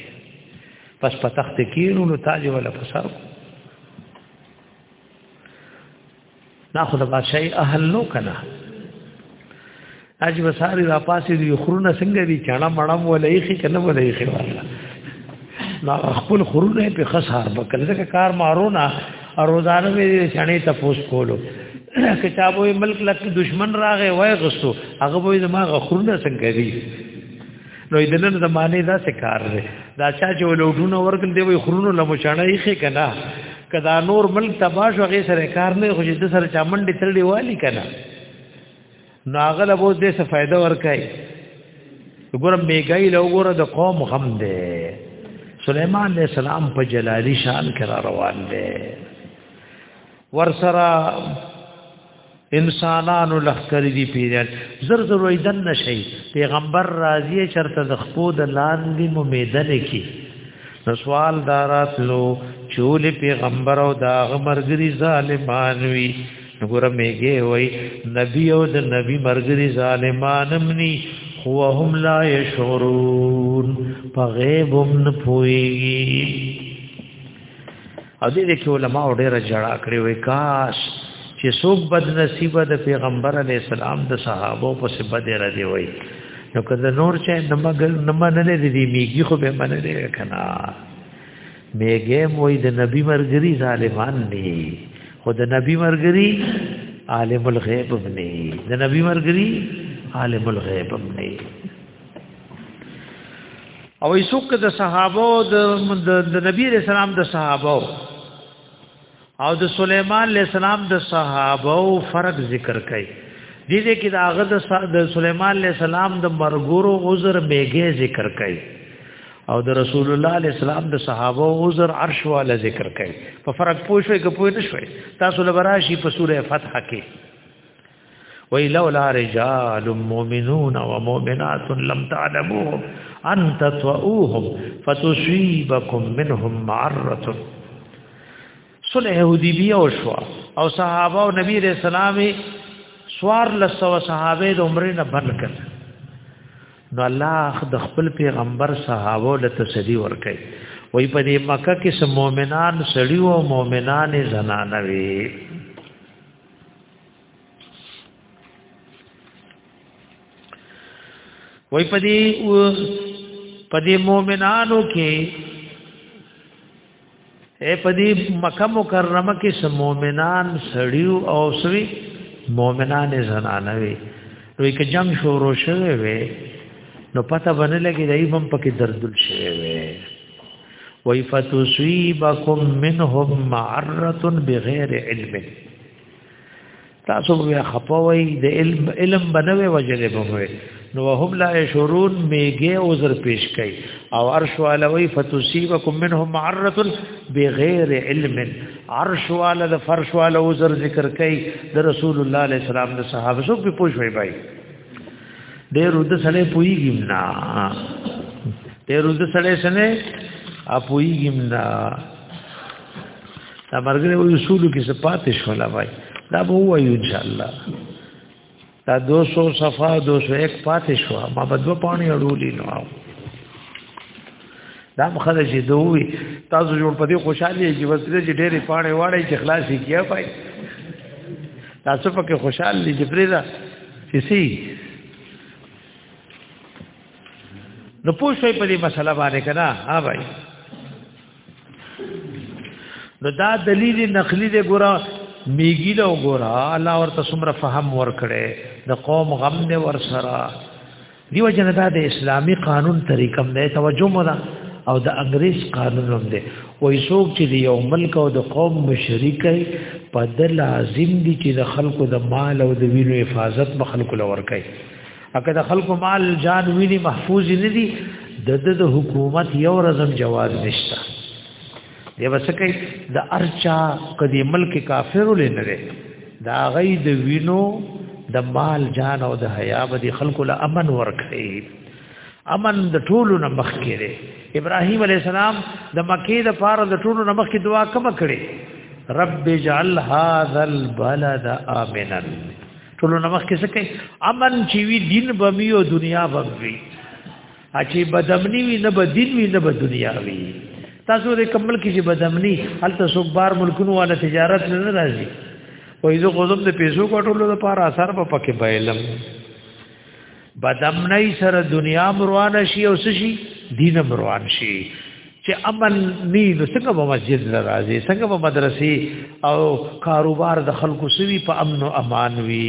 پس په تخت کې نو تاج ولا پسر نا خو د بادشاہي اهل نو کنه اج وساری را پاسې دی خرونه څنګه دی چاړه مړه ولې خې کنه ولې خې والا نا خپل خرونه په خسار بکل ځکه کار مارو نه روزانه مې شنې تپوس کولو کتابو ملک لک دشمن راغې وای غسو هغه وې زما غخرونه څنګه دي نو دنن زمانه دا څه کار دی دا چا چې ولوټونه ورکل دی وې خرونو لمشانه یې ښه کنا کدا نور ملک تباش وغه سره کار نه خو دې سره چامن دې تللی والی کنا نو هغه له بوز دې څه فائدہ ورکای وګوره میګای له وګوره د قوم غم دی سليمان عليه السلام په جلالي شان کرا روان دی ورسره انسانانو لخر دي پیران زر زر ویدن نشي پیغمبر راضي چرته د خپو د لاندې ممیدن کی نو سوال دارات لو چول پیغمبر او دا غمرګری ظالمان وی ګور میګه وای نبی او د نبی مرګري ظالمانم ني هو هم لا يشعرون په غیب هم نه پويږي او دې کې علما ډېر جړه کړې وای کاش چې څوک بد نصیب د پیغمبر علی السلام د صحابه په سبب دې را دی وای نو کله نور چې نمګل نمنه دې دې میګي خو به منه دې کنا میګم وای د نبی مرګری ظالمان دی خو د نبی مرګری عالم الغیب دی د نبی مرګری عالم الغیب دی او ایسوک د صحابه د نبی رسول الله د صحابه او د سليمان عليه السلام د صحابه او فرق ذکر کړي د دې کې د هغه د سليمان عليه السلام د مرګورو عذر میګه ذکر کړي او د رسول الله عليه السلام د صحابه او عذر عرش والا ذکر کړي په فرق پوښوي کې پوه نه شوي تاسو لبراشي په سوره فتح کې وی لولا رجال مؤمنون ومؤمنات لم تعلموهم ان تطؤوهم فتصيبكم منهم معرة صلح حدیبیه او شو او صحابه او نبی رسول الله سوار لسو صحابه د عمرې نه بند کړ نو الله د خپل پیغمبر صحابه له تسلی ورکړي وای په دې مکه کې سم مؤمنان سړیو او مؤمنان زنانه وي وای په دې په دې مؤمنانو کې اے په دې مکه مکرمه کې سم مؤمنان سړیو او سوي مؤمنان زنانه وي نو یک جنگ شروع شوه وي نو پته باندې لګي دای هم پکې دردل شوه وي وای فتوسیبکم منهم معرۃ بغیر علم تاسو بیا خپوي د علم علم بنوي وجلې بوي نو هم لا شرون میګه عذر پیش کوي او عرش علوی فتصيبكم منهم معره بغیر علم عرش علی د فرش علی عذر ذکر کوي د رسول الله علیه السلام د صحابه سو په پوښوي بای ډېر ود سره پويګم نا ډېر ود سره سره اپويګم نا دا مرګره وي اصول کې څه پاتې شو لا وای دا به وای ان شاء الله دا 200 صفه 201 پاتې شو ما به دوه پانی اړولې نو دا مخاله چې دوی تاسو جوړ پدې خوشاله یې چې وسره چې ډېرې پانی واړې چې خلاصې کیه پای تاسو پکې خوشاله دي چې پرېدا چې سي نو پوښتې په دې مسله باندې کړه ها بھائی نو دا دلیل نقلی دی ګورا میګی له ګورا الله ورته څومره فهم ورکړي د قوم غم نه ور سره دیو جن دا د اسلامی قانون طریقم نه توجه مو ده او د انګریز قانون هم دی وای څوک چې د یو ملک او د قوم مشرک وي په د لازم دي چې د خلکو د مال او د وینو حفاظت به خلکو لور کوي اګه د خلکو مال جان ویني محفوظ نه دي د د حکومت یو رزم جواز نشته دی بس کوي د ارچا کدي ملک کافر ولې نه لري دا غي د وینو د مال جان او د حیا به د خلکو له امن ورکړي امن د ټولو نه مخ کړي ابراهيم عليه السلام د مکه د پاره د ټولو نه مخ کې دعا کوم کړي رب اجعل هذا البلد امنا ټول نمخ کې څه کوي امن چې وی دین بمی او دنیا بمی اچي بدمنی وی نه بدین وی نه دنیا وی تاسو د کمل کې چې بدمنی هلته څوک بار ملکونو والا تجارت نه راځي وای زه غوزم د پیسو کټولو لپاره اثر په پکې بایلم بدمنۍ سره دنیا مروان شي او شي دین مروان شي چې امن نی نو څنګه په مسجد ناراضي څنګه په مدرسې او کاروبار د خلکو سوي په امن او امان وي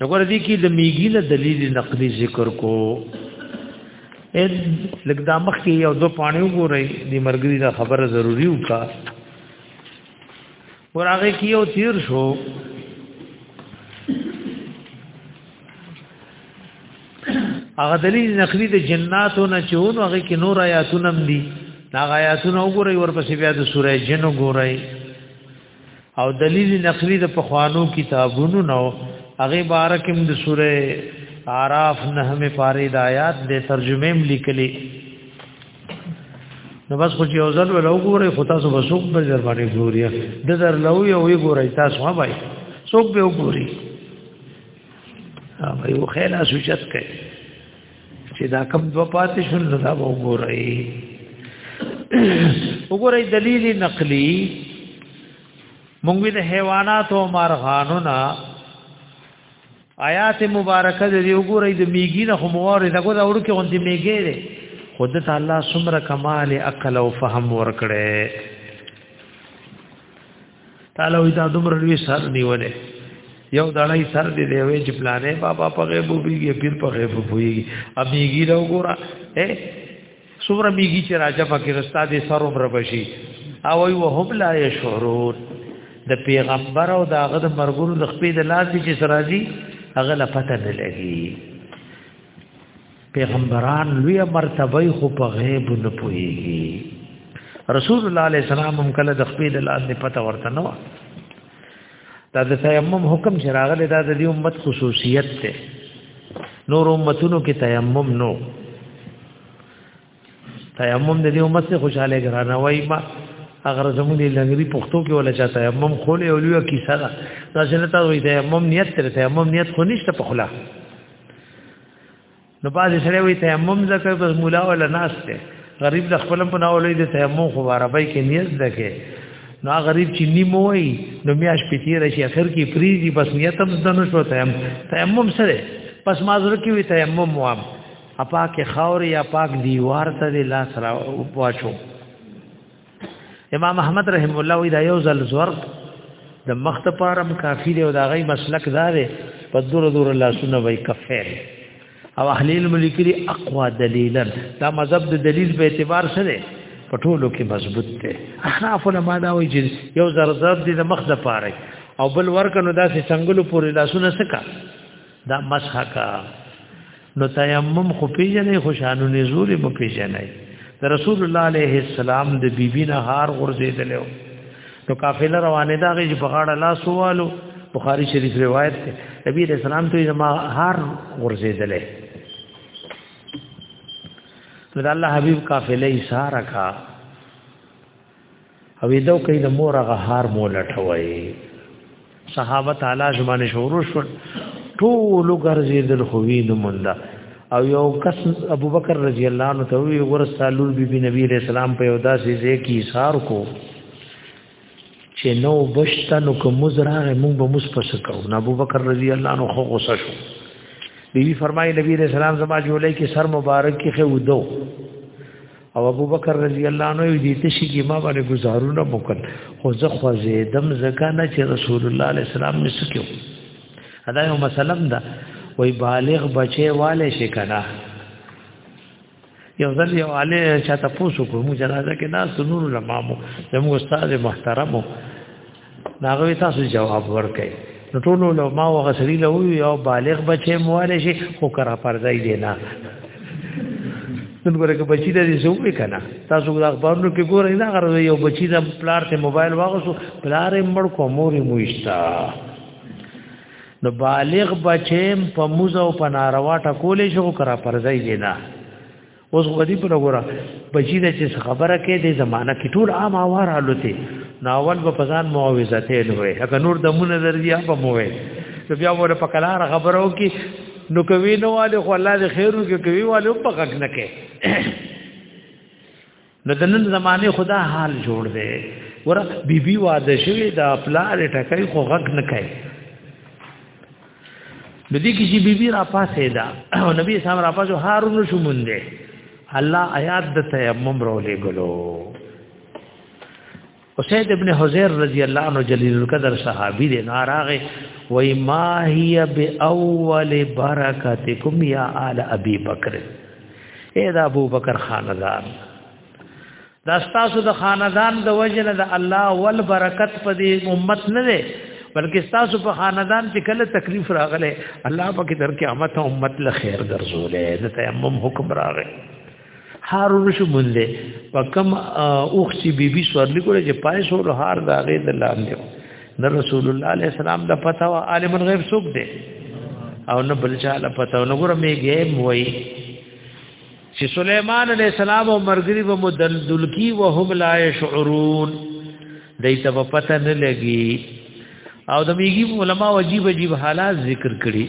نګور دي کې د میګینه دلیل نقلی ذکر کو اې لګدا مخ کې یو دو پانی وګورئ د مرګري دا خبره ضروری وکړه ور هغه کیو تیر شو هغه دلیل نقلی د جناتو نه چون هغه کې نور آیاتونه هم دي هغه آیاتونه وګورئ ورپسې بیا د سوره جن وګورئ او دلیل نقلی د پخوانو کتابونو نو هغه بارکم د سوره اعراف نه مې پاره د آیات د ترجمه لیکلي نو بس خو چې یو ځل ول وګورئ خو تاسو به څوک به در باندې ګوري د در نو یو وی ګورئ تاسو هم وای څوک به وګوري هغه یو خیال سوچت کوي چې دا کم دو پاتې شول نو دا وګورئ وګورئ دلیل نقلی مونږ د حیوانات او مارغانو نه آیات مبارکه دې وګورئ د میګی نه هم واره دا ګوره ورکه اون دې میګی دې خود ته الله سمره کمال عقل او فهم ورکړي تعالی وی دا دومره لوی سر نیولې یو دړای سر دې دی وې چې پلانې بابا په غیب وبېږي پیر په غیب وبېږي ابيږي دا وګوره اے سوره بیگی چې راځه پکې رستا دې سر عمر بشي او وي وهم لا يشعرون د پیغمبر او د هغه د مرګونو د خپې د لاس چې سرازي هغه لا پته نه لګي پیغمبران لوی مرتبه خو په غیب نه پويږي رسول الله عليه السلام هم کله د خپې د لاس نه پته ورته نه دا د تیمم حکم چې راغلی دا د دې امت خصوصیت ته نور امتونو کې تیمم نو تیمم د دې امت څخه خوشاله ګرانه وای ما اگر زموږ د لنګري پښتو کې ولا چا تیمم خول او لوی کیسه ده دا چې نتا وې تیمم نیت تر تیمم نیت خو نشته په خلا نو باز سره وې تیمم ځکه بس مولا ولا ناشته غریب د خپل په ناولې د تیمم خو عربی کې نیت ده کې نو غریب چې نیمو وي نو میاش پتی راشي اخر کې فریزي بس نیت هم دنه شو تیمم تیمم سره پس مازره کې وې تیمم وام اپاک خاور یا پاک دیوار ته لاس را واچو امام احمد رحم الله وی دا یو زل زور د مخت پارم کافی دی او دا غي مسلک دار په دور دور لاسونه وی کفیر او اهلی الملکری اقوا دلیلا دا مذهب د دلیل په اعتبار سره په ټولو کې مضبوط دی احناف علماء دا وی چې یو زر زر دی د مخ د پاره او بل ورکنو داسې څنګهلو پورې لاسونه سکا دا مسحه کا نو تیمم خو پیژنې خو شانو نزول به پیژنې د رسول الله علیه السلام د بیبی نه هار غورځېدلو نو قافله روانه ده غي په غاړه لاس والو بخاری شریف روایت ده نبی علیہ السلام ته ما هار غورځېدلې نو الله حبیب قافله یې سارا کا او دې کوي د مور هغه هار مو لټوي صحابه تعالی زمانه شروع شو ټول ګرځیدل خو وینم مونږه او یو کس ابو بکر رضی الله عنه ته وی ور سالول بی بی نبی علیہ السلام په یو داسې ځای کې ایثار کو چې نو بشتا نو کوم زراغه مونږ به مس پس کو نو ابو بکر رضی الله عنه خو غوسه شو بی بی فرمایي نبی علیہ السلام زما جولای کې سر مبارک کې خو ودو او ابو بکر رضی الله عنه دې ته شي کې ما باندې گزارونه وکړ خو زه خو زیدم زکه نه چې رسول الله علیه السلام مسکیو ادا یو مسلم دا وای بالغ بچي والے شي کنه یو ځل یو علی چاته پوسو کو مو جنازه کې ناس نور لمامو زموږ استاد محترمو ناغوی تاسو جواب ورکړئ نو ټول علماء او غسری له یو بالغ بچي مواله شي خو کرا پردای دی نه نن ګوره که بچی د دې سوې کنه تاسو د اخبارونو کې ګورئ نه غره یو بچی د پلار ته موبایل واغسو پلار یې مړ کو مور یې موښتا نو بالغ بچیم په موزه او په ناروا ټکولې شو کرا پردای دی نه اوس غدی پر وګوره بچی د چې خبره کې د زمانہ کې ټول عام اوار حالته ناول په پزان معاوضه ته نه وي هغه نور د مونږ درځي په موې نو بیا وره په کلار خبرو کې نو کوي نو والي خو الله دې خیر وکړي کوي والي په حق نه کې نو د نن زمانه خدا حال جوړ دی ور بی بی واده شوی د پلار ټکای خو غږ نه کوي د دې کې چې بی بی را پاسې دا او نبی اسلام را پاسو هارون شو مونږ دی الله آیات د تیمم رولې ګلو اسید ابن حزیر رضی الله عنه جلیل القدر صحابی دی ناراغه وای ما هی باول برکاتکم یا آل ابي بکر اے دا ابو بکر خاندان دا تاسو د خاندان د وجنه د الله ول برکت په دې امت نه دی بلکې تاسو په خاندان کې کله تکلیف راغله الله پاک در قیامت امت له خیر درځولې د تیمم حکم راغی هارون شو مونده په کم اوخ چې بیبي سورلی کوله چې پای سو له هار دا غې د لاندې نه رسول الله عليه السلام د پتا وا عالم الغیب څوک دی او نه بل چا له پتا نو ګور مې غیب وای چې سليمان عليه السلام او مرګري و مدلدل کی وهم لا يشعرون دای ته پته نه لګي او د میګي علماء عجیب عجیب حالات ذکر کړي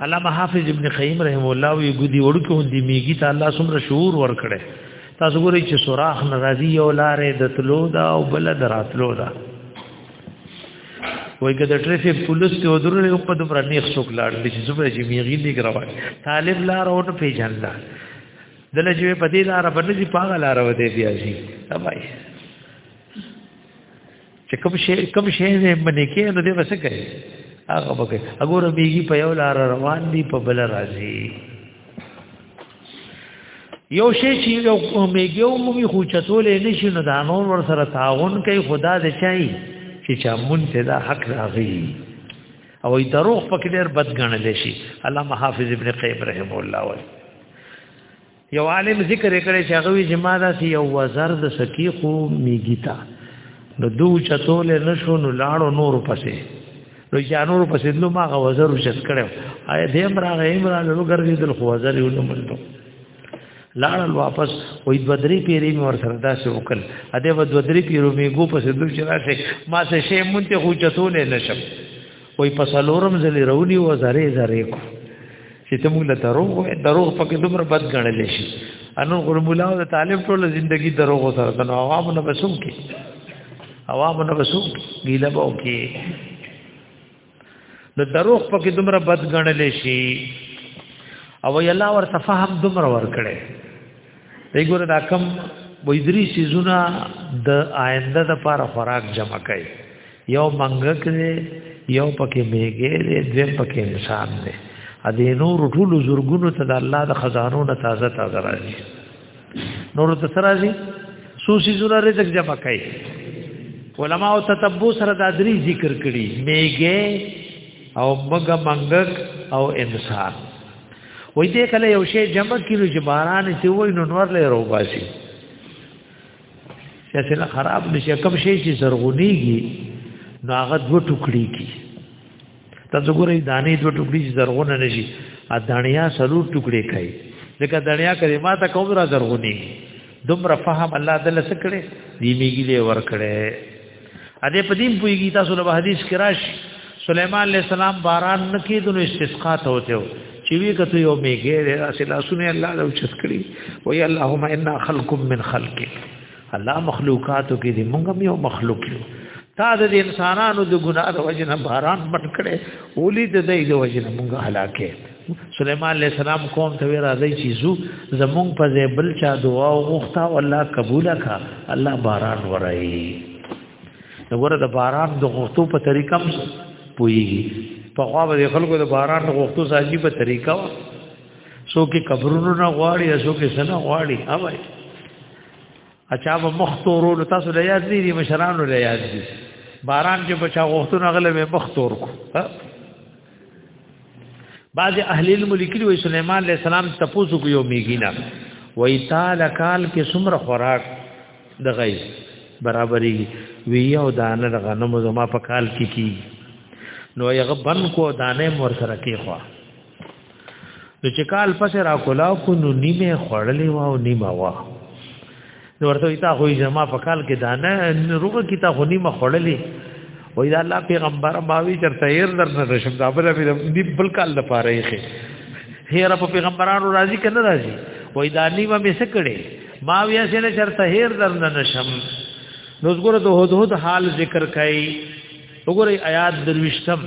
علامه حافظ ابن قیم رحم الله وی ګدی وړکو دی میګی ته الله سمره شعور ور کړي تاسو ګورئ چې سوراخ ناراضي یو لارې د تلو دا او بل دراتلو دا وای کده ټریفیک پولیس ته ودرول یو په دمر نیخ څوک لاړ دي چې زبر چې میغي دی ګروا طالب لار او ته پیژن دا دله چې په دې لار باندې چې پاغه لار و دې بیا شي تبای چې کوم شی کوم شی نه منې کې نو دې وسه کوي هغه به کوي وګوره بیګي په یو لار روان دي په بل راځي یو شی چې یو میګي او موږ خو چتولې نشي نو دا نور ور سره تعاون کوي خدا دې چای چې چا مونږ ته دا حق راغی او ای دروغ پکې ډېر بد ګڼل شي علامه حافظ ابن قیم رحم الله وایي یو عالم ذکر کړي چې هغه وی جما دا سی یو وزر د سکی خو میګیتا نو دو چتول نشو نو لاړو نور پسې نو یا نور پسې نو ما غ وزر چت کړو آی دې مرا غ عمران نو ګرځي دل خو وزر یو نو ملته لاړل واپس وې بدري پیری مې ور سره داسې وکړ ا دې بدري پیرو مې ګو پسې دل چې راشه ما سه شی مونته خو چتول نشم وای په سلورم ځلې رونی و زره زره کو چې ته موږ له دروغ دروغ پکې دومره بد غنل شي انو غره مولا او طالب ټول ژوندۍ دروغ سره کنه عوام نه بسوم کې عوام نه بسوم ګیله بو کې نو دروغ پکې دومره بد غنل شي او یلا ور تفهم دومره ور کړي دای ګور دا کم وې درې سيزونه د آینده د لپاره خوراک جمع کړي یو منګک دی یو پکې میګې دی دویم پکې انسان دی ا دې نور ټول زورګونو ته د الله د خزانو نه تازه تازه راځي نور ته سره راځي سوسی زورا رزق جمع کوي علما او تتبو سره د ادري ذکر کړي میګې او مګ منګک او انسان وې دې کله یو شی جمع کړي چې باران ته وای نو نور لري روباسي فیصله خراب نشي کوم شي چې زرغونیږي نو هغه دوه ټوکړي کی تاسو ګورئ دانې دوه ټوکړي چې زرغونه نشي ا دانیا سلور ټوکړي کوي لکه دانیا کړي ما ته کوم را زرغونیږي دومره فهم الله دل سکړي دی میګي له ور کړي ا دې په دین پویږي تاسو له حدیث کې راشي سليمان عليه السلام باران نکید نو استسقا ته وته چې وی کته یو میګه رسول اسونه الله له چت کړی وای اللهم انا خلق من خلقک الله مخلوقاتو کې دې موږ یو مخلوق یو تا د انسانانو د ګناه د وجنه باران پټ کړي اولی د دې د وجنه موږ هلاکه سليمان عليه السلام قوم ته راځي چې زو زمونږ په ځای بل چا دعا وغوښته او الله قبول کړه الله باران ورایي وګوره د باران د غوښتو په طریقه هم پويږي په خوا به خلکو د باران د غوښتو ساجي په طریقه وا سو کې قبرونو نه غواړي سو کې سنا غواړي اوای اچھا به مختورو تاسو له یاد دي مشرانو له یاد دي باران چې بچا غوښتو نه غلې مختور کو بعض اهل علم لیکلي وي سليمان عليه السلام تپوسو کو یو میګینا وای تعالی کال کې څومره خوراک د غي برابرې وی یو دانه د غنمو زما په کال کې کی نو یغه بن کو دانه مور سره کې خو نو چې کال پس را کولا کو نو نیمه خړلې و او نیمه وا نو ورته تا خو جما په کال کې دانه روغه کې تا خو نیمه خړلې وای دا الله پیغمبر باوی چرته ير در نه رشم دا بل دی بل کال لپاره یې هیر په پیغمبرانو راضي کنه راضي وای دا نیمه مې سکړې ما ویا چې نه چرته هیر در نه نشم نو زګره ته هود هود حال ذکر کای وګوره آیات درويشتم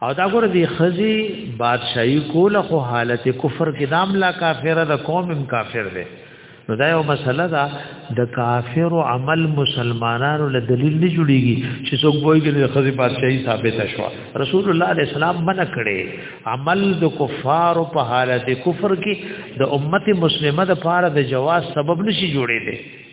او دا ګور دی خزی بادشاہي کول خو حالت کفر کې دام لا کافر د قوم هم کافر دی نو دا یو مسله ده د کافر عمل مسلمانانو له دلیل نه جوړیږي چې څوک وایي چې خزی بادشاہي ثابت شوه رسول الله علیه السلام منع کړي عمل د کفار په حالت کفر کې د امت مسلمه د پاره د جواز سبب نشي جوړېږي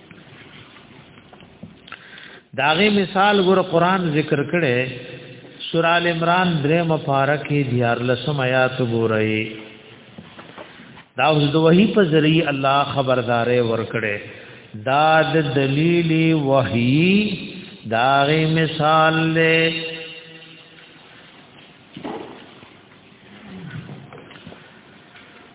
داغه مثال ګور قران ذکر کړي سورہ ال عمران درې مبارکې دیار لسم آیات ګورئ دا اوس د وحی په ذریعہ الله خبردارې ور کړي دا د دلیل وحی داغه مثال له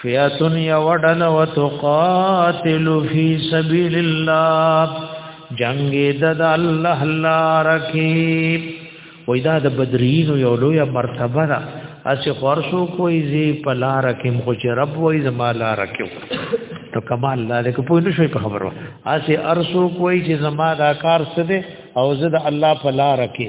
فیاتن یوډل وتقاتل فی سبیل الله جنگ د الله لار کې وای دا د بدرین یو لوی مرتبه ده اسی خورشو کوئی زی په لار کې مخ چې رب وای زما لار کې نو کمال الله دې په نو شوی په خبرو اسی ارسو کوئی چې زما دا کار څه ده او زه د الله په لار کې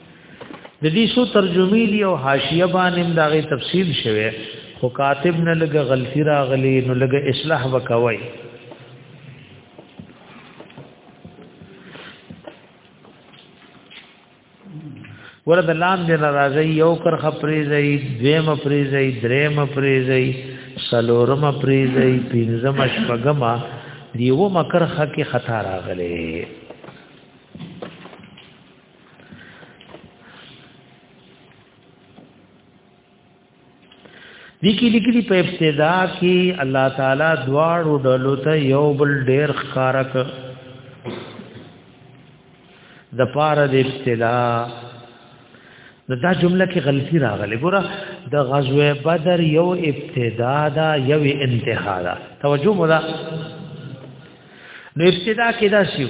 د دې سو ترجمه دی او حاشیه باندې دغه تفصیل شوه خو کاتب نه لګ غلطی راغلی نو لګ اصلاح وکوي ورته د لام د ناراضي یو کر خپریزي دویم پریزي دریم پریزي سلورم پریزي پنځم شپږم دیو مکر خکه خطا راغله دي کې لیکلي په ابتدا کې الله تعالی دواړو ډلو ته یو بل ډېر ښکارک د پاره د ابتدا نو دا جمله کې غلطي راغله ګوره د غزوه بدر یو ابتدا دا یو انتها دا توجه مولا نو ابتدا کې دا شیو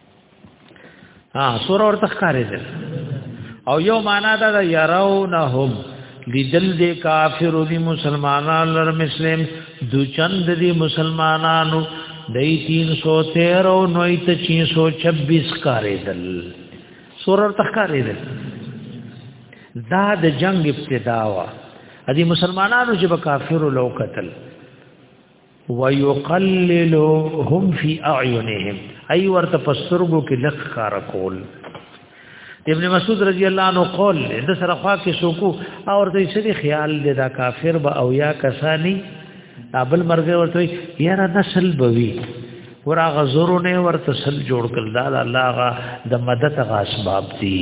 ها سور ورته ښکارې دل او یو معنا دا ده يرونهم لیدل دې کافر دي مسلمانان لر مسلم دو چند دي مسلمانانو دای 313 او نوې ته 326 ښکارې دل سور ورته ښکارې دل دا د جنگ ابتدا وا ادي مسلمانانو چې په کافرو لو قتل ويقللهم في اعينهم اي ورته پسرګو کې لک کار کول ابن مسعود رضی الله عنه قول د سره خوا کې شوکو او ورته شری خیال دې دا کافر به او یا کسانی ابل مرګ ورته یاره نسل بوي ورا غزرونه ورته سل جوړ کړل دا الله غا د مدد غا اسباب دي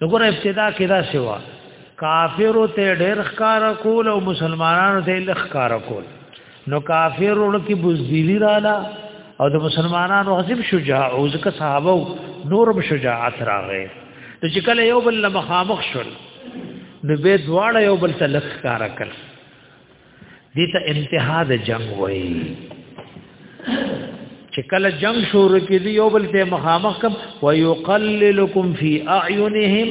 وګوره ابتدا کې دا شوا کافر ته ډېر ښکار کول او مسلمانانو ته لخ ښکار کول نو کافر ورکی بوزدلی رااله او د مسلمانانو حسب شجاع او ځکه صحابه نورم شجاعت راغې نو چې کله یو بل مخامخ شول نو به دواړه یو بل ته لخ ښکار کړ دې ته انتها د جنگ وایي چې کله جنگ شروع کړي یو بل ته مخامخ کم ويقللکم فی اعینهم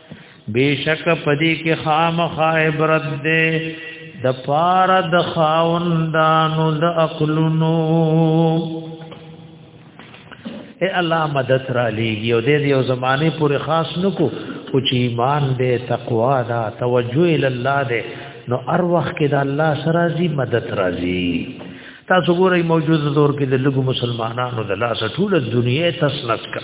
بیشک پدی کې خامخا عبرت ده د پار د خاوندانو د عقلونو اے الله مدد را لېږي او دې یو زمانه پورې خاص نکو او چې ایمان دې تقوا دا توجه ال الله دې نو ار وخت کې د الله سره زی مدد راځي تاسو ګورئ موجوده دور کې د لګو مسلمانانو د لاس ټول دنیا تسنت کا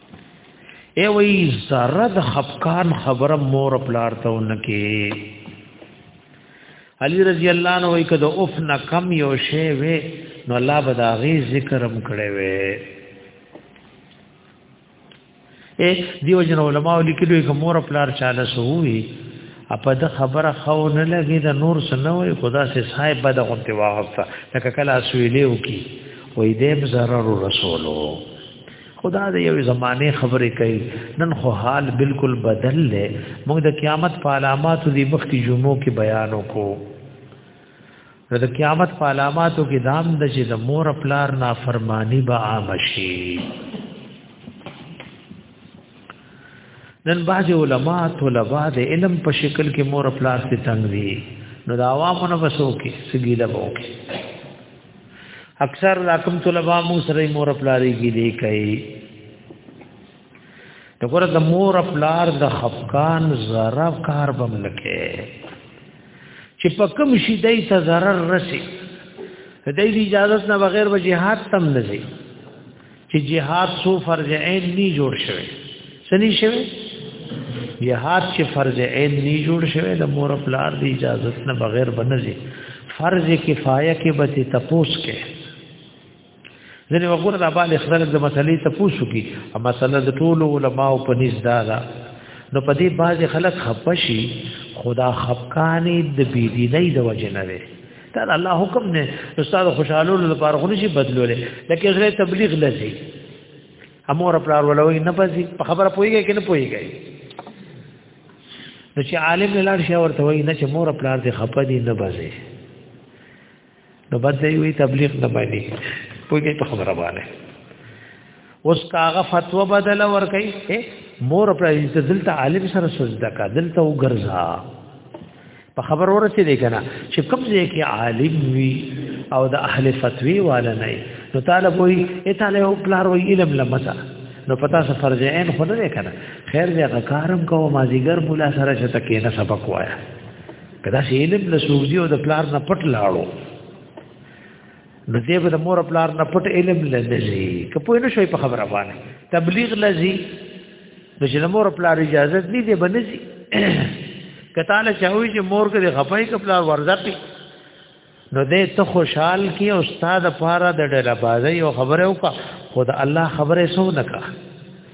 ای وی زره د خفقان خبره مور پلار ته ونکي علی رضی الله عنه وی کده اوف نه کم یو شی وی نو الله به دا غي ذکرم کړي وی اے دیو جن علماء لیکلو کوم مور پلار چاله سووي اپا د خبره خو نه لګي د نور سنوي خدا سي صاحب بد غنته واغفه لکه کله اسویلې وکي وې دې ضرر رسولو خدا دې یو زمانه خبرې کوي نن خو حال بالکل بدل لې موږ د قیامت په علاماتو دی مخکې جمعو کې بیان وکړو د قیامت په علاماتو کې دام د چې د مور پلار نافرمانی به عام شي نن باج علما طلبا د علم په شکل کې مور پلار ته تنګ دي نو دا عوامو نه وسو کې سګیله وو کې اکثر دا کوم طلبه مو سره مور پلاری کې دی کوي نو ګره د مور پلار د خفقان زره کار بم لکه چې په کوم شي دای ته zarar رسي دای دی اجازه نه بغیر به jihad تم نه ځي چې جهاد سو فرض عین نه جوړ شوی سني شوی جهاد چې فرض عین نه جوړ شوی د مور پلار دی اجازه نه بغیر بنځي فرض کفایه کې به ته تپوس کې ځنه وګوره د باندې خلک د مسلې تپوس کی او مسله د ټول علماء په نس دا ده نو په دې باز خلک خپشي خدا خپکانې د بيدینۍ د وجه نه دا الله حکم نه استاد خوشاله لپاره خو نشي بدلولې لکه زه تبلیغ لسی امور پر ورولوي نه پزي په خبره پويږي کې نه پويږي نو چې عالم لاړ شي ورته وایي نه چې مور پر دې خپه دي نه بزي نو بد دی وی تبلیغ نه باندې پويږي په خبره باندې اوس کاغه فتوا بدل ور کوي مور پر دې دلته عالم سره سجده کا دلته وګرځا په خبر ورسې دی کنه چې کوم ځای کې عالم وي او د اهل فتوی والا نه نو طالب وي ای طالب او پلار وي علم لمسا نو پتا څه فرض عین خو نه کنه خیر دې غکارم کو ما زیګر مولا سره چې تکې نه سبق وایا کدا چې علم له سوزي او د پلار نه پټ لاړو نو دې به د مور پلار نه پټ علم لږي که په نو شوي په خبره باندې تبلیغ لږي نو چې د مور پلار اجازه دې دې بنځي کته له چاوي چې مور کې خپای کپلار ورځپي نو دې ته خوشحال کی او استاد پاره د ډله بازي او خبره وکا خود الله خبره سو نکا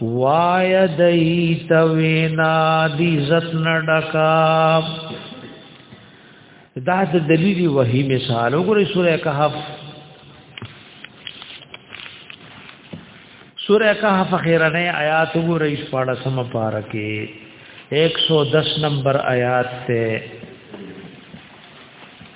وای دای ته وینا دی عزت نډکا دا د دلیل وحی مثال وګورئ سوره کهف سوره کهف خیرنه آیات وګورئ پاړه سم پارکه 110 نمبر آیات ته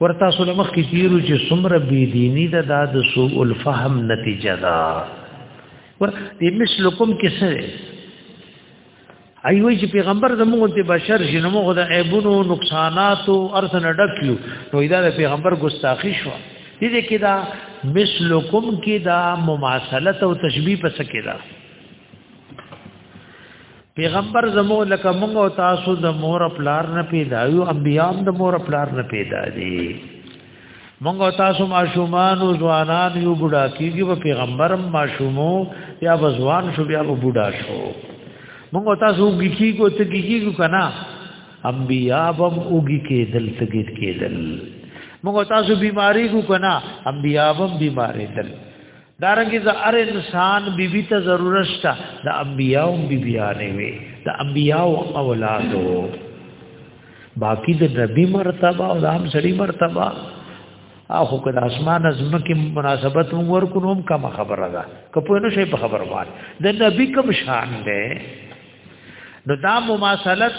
ورته سره مخ کې تیرو چې سمره بی دینی د داد سو الفهم نتیجه دا ور دې مثلکم کې سره ایوې چې پیغمبر زموږ ته بشر شنو موږ د عیبونو نقصاناتو ارث نه ډکیو نو دا د پیغمبر ګستاخی شو دې کې دا مثلکم کې دا مماثلت او تشبیه پس کې دا پیغمبر زمو لکه موږ او تاسو د مور پلار نه پیدا یو انبیام د مور پلار نه پیدا دي موږ او تاسو ماشومان او ځوانان یو بډا کیږي په پیغمبرم ماشومو یا ځوان شو بیا په بډا شو موږ او تاسو وګیږي کو ته کیږي کنا انبیا بم وګی کېدل تګید کېدل موږ تاسو بیماری کو کنا انبیا بم بیماری دل دارنګه ز ار انسان بیبي ته ضرورت شته د انبیاو بیبیانه وي د انبیاو اولادو باقی د نبی مرتبه او د هم سړي مرتبه اخو که د اسمان از مکه مناسبت مو ورکو نوم کما خبره ده که په نو شي په خبر وای د نبی کوم شان ده نو دا مماثلت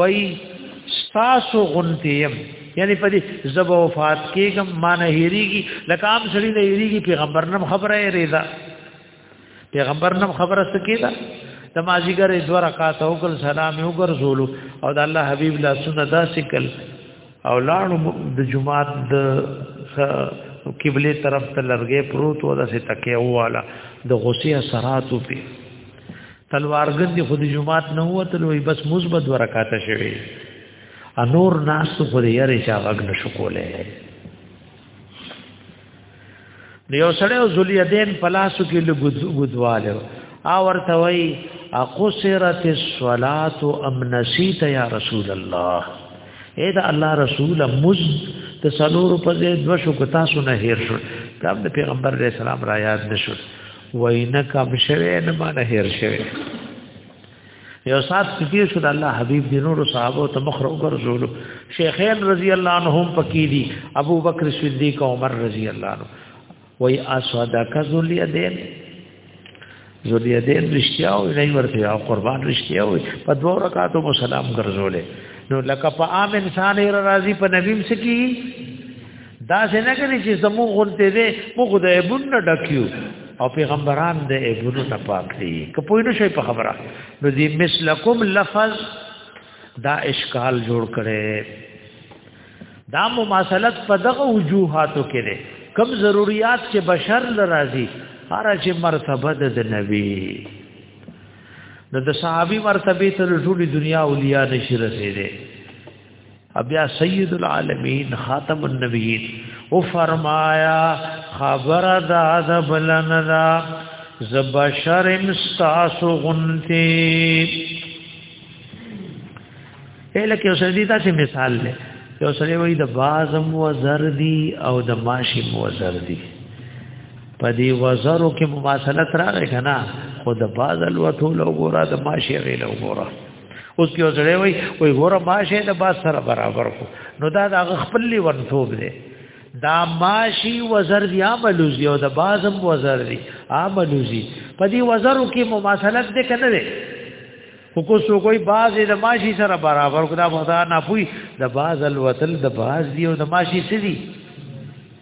وای تاسو غنتیم یعنی په دې زب وفات کېږم ما نه هېریږي لکه عام سړي نه هېریږي پیغمبر نم خبره یې ریدا پیغمبر نم خبره سکیدا د مازیګر دوه رکعات او کل سلام یو ګرځولو او د الله حبیب لا سنت دا سکل او لاړو د جمعات د قبله طرف ته لرګې پروت و داسې تکیه واله د غصې اثرات په تلوارګر دی خود جمعات نه وته لوی بس مثبت ورکاته شوی انور ناس خو دې یاره چا غږ نشو کوله یو سړی او ذلیدین پلاسو کې لګودواله او ورته وای اقصرت الصلاه ام نسیت یا رسول الله اے دا الله رسول مز د سلور په دې دوه شو کو تاسو نه هیر شو دا د پیغمبر علیہ السلام را یاد نشو وینا کم شوه نه معنی هیر شوه یو سات سپیر شو د الله حبیب دی نور صحابه ته مخ وګرځول شیخین رضی الله عنهم پکې دي ابو بکر صدیق او عمر رضی الله عنه وای اسودک ذلیدین ذلیدین رشتیا او نه ورته او قربان رشتیا او په دوه رکعاتو مو سلام ګرځولې نو لکه په عام انسان راضی په نبیم سکی دا څنګه کوي چې زمو غونته دې موږ د ایبون نه ډکیو او پیغمبران د ایبون نه پاک دي که پوه نه شي په خبره نو دې مثلکم لفظ دا اشکال جوړ کړي دا مماثلت په دغه وجوهاتو کې ده کم ضرورت چې بشر لرازي هر چې مرتبه د نبی نو د صحابي مرتبه ته ټول دنیا اولیاء نشي رسیدي بیا سید العالمین خاتم النبیین او فرمایا خبر دا عذاب لندا زبشر مستاسو غنتی اله کې اوسه دې تاسو مثال لې یو سره وای د بازم و زردی او د ماشی و زردی په دې وزرو کې مواصلت راغی کنه خو د باز الوتو لو ګورا د ماشی غیلو ګورا اوس یو ځړې وای وای ګوره ماشه د با سره برابر کو نو دا د خپل ورتوب دی دا ماشی وزر دی عملوزی او د بازم وزر دی عملوزی په دې وزرو کې مماثلت دې کنه دی کو سو کوئی باز د ماشی سره برابر کو دا بودا نه پوي د باز الوتل د باز دی او د ماشی سړي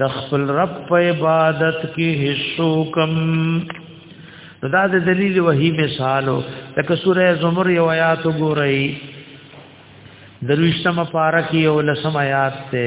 د خپل رب په عبادت کې حصو کم دا د دلیل وحی مثالو لکه سوره زمر یو آیات وګورئ درویشتم پارکی یو لسم آیات ته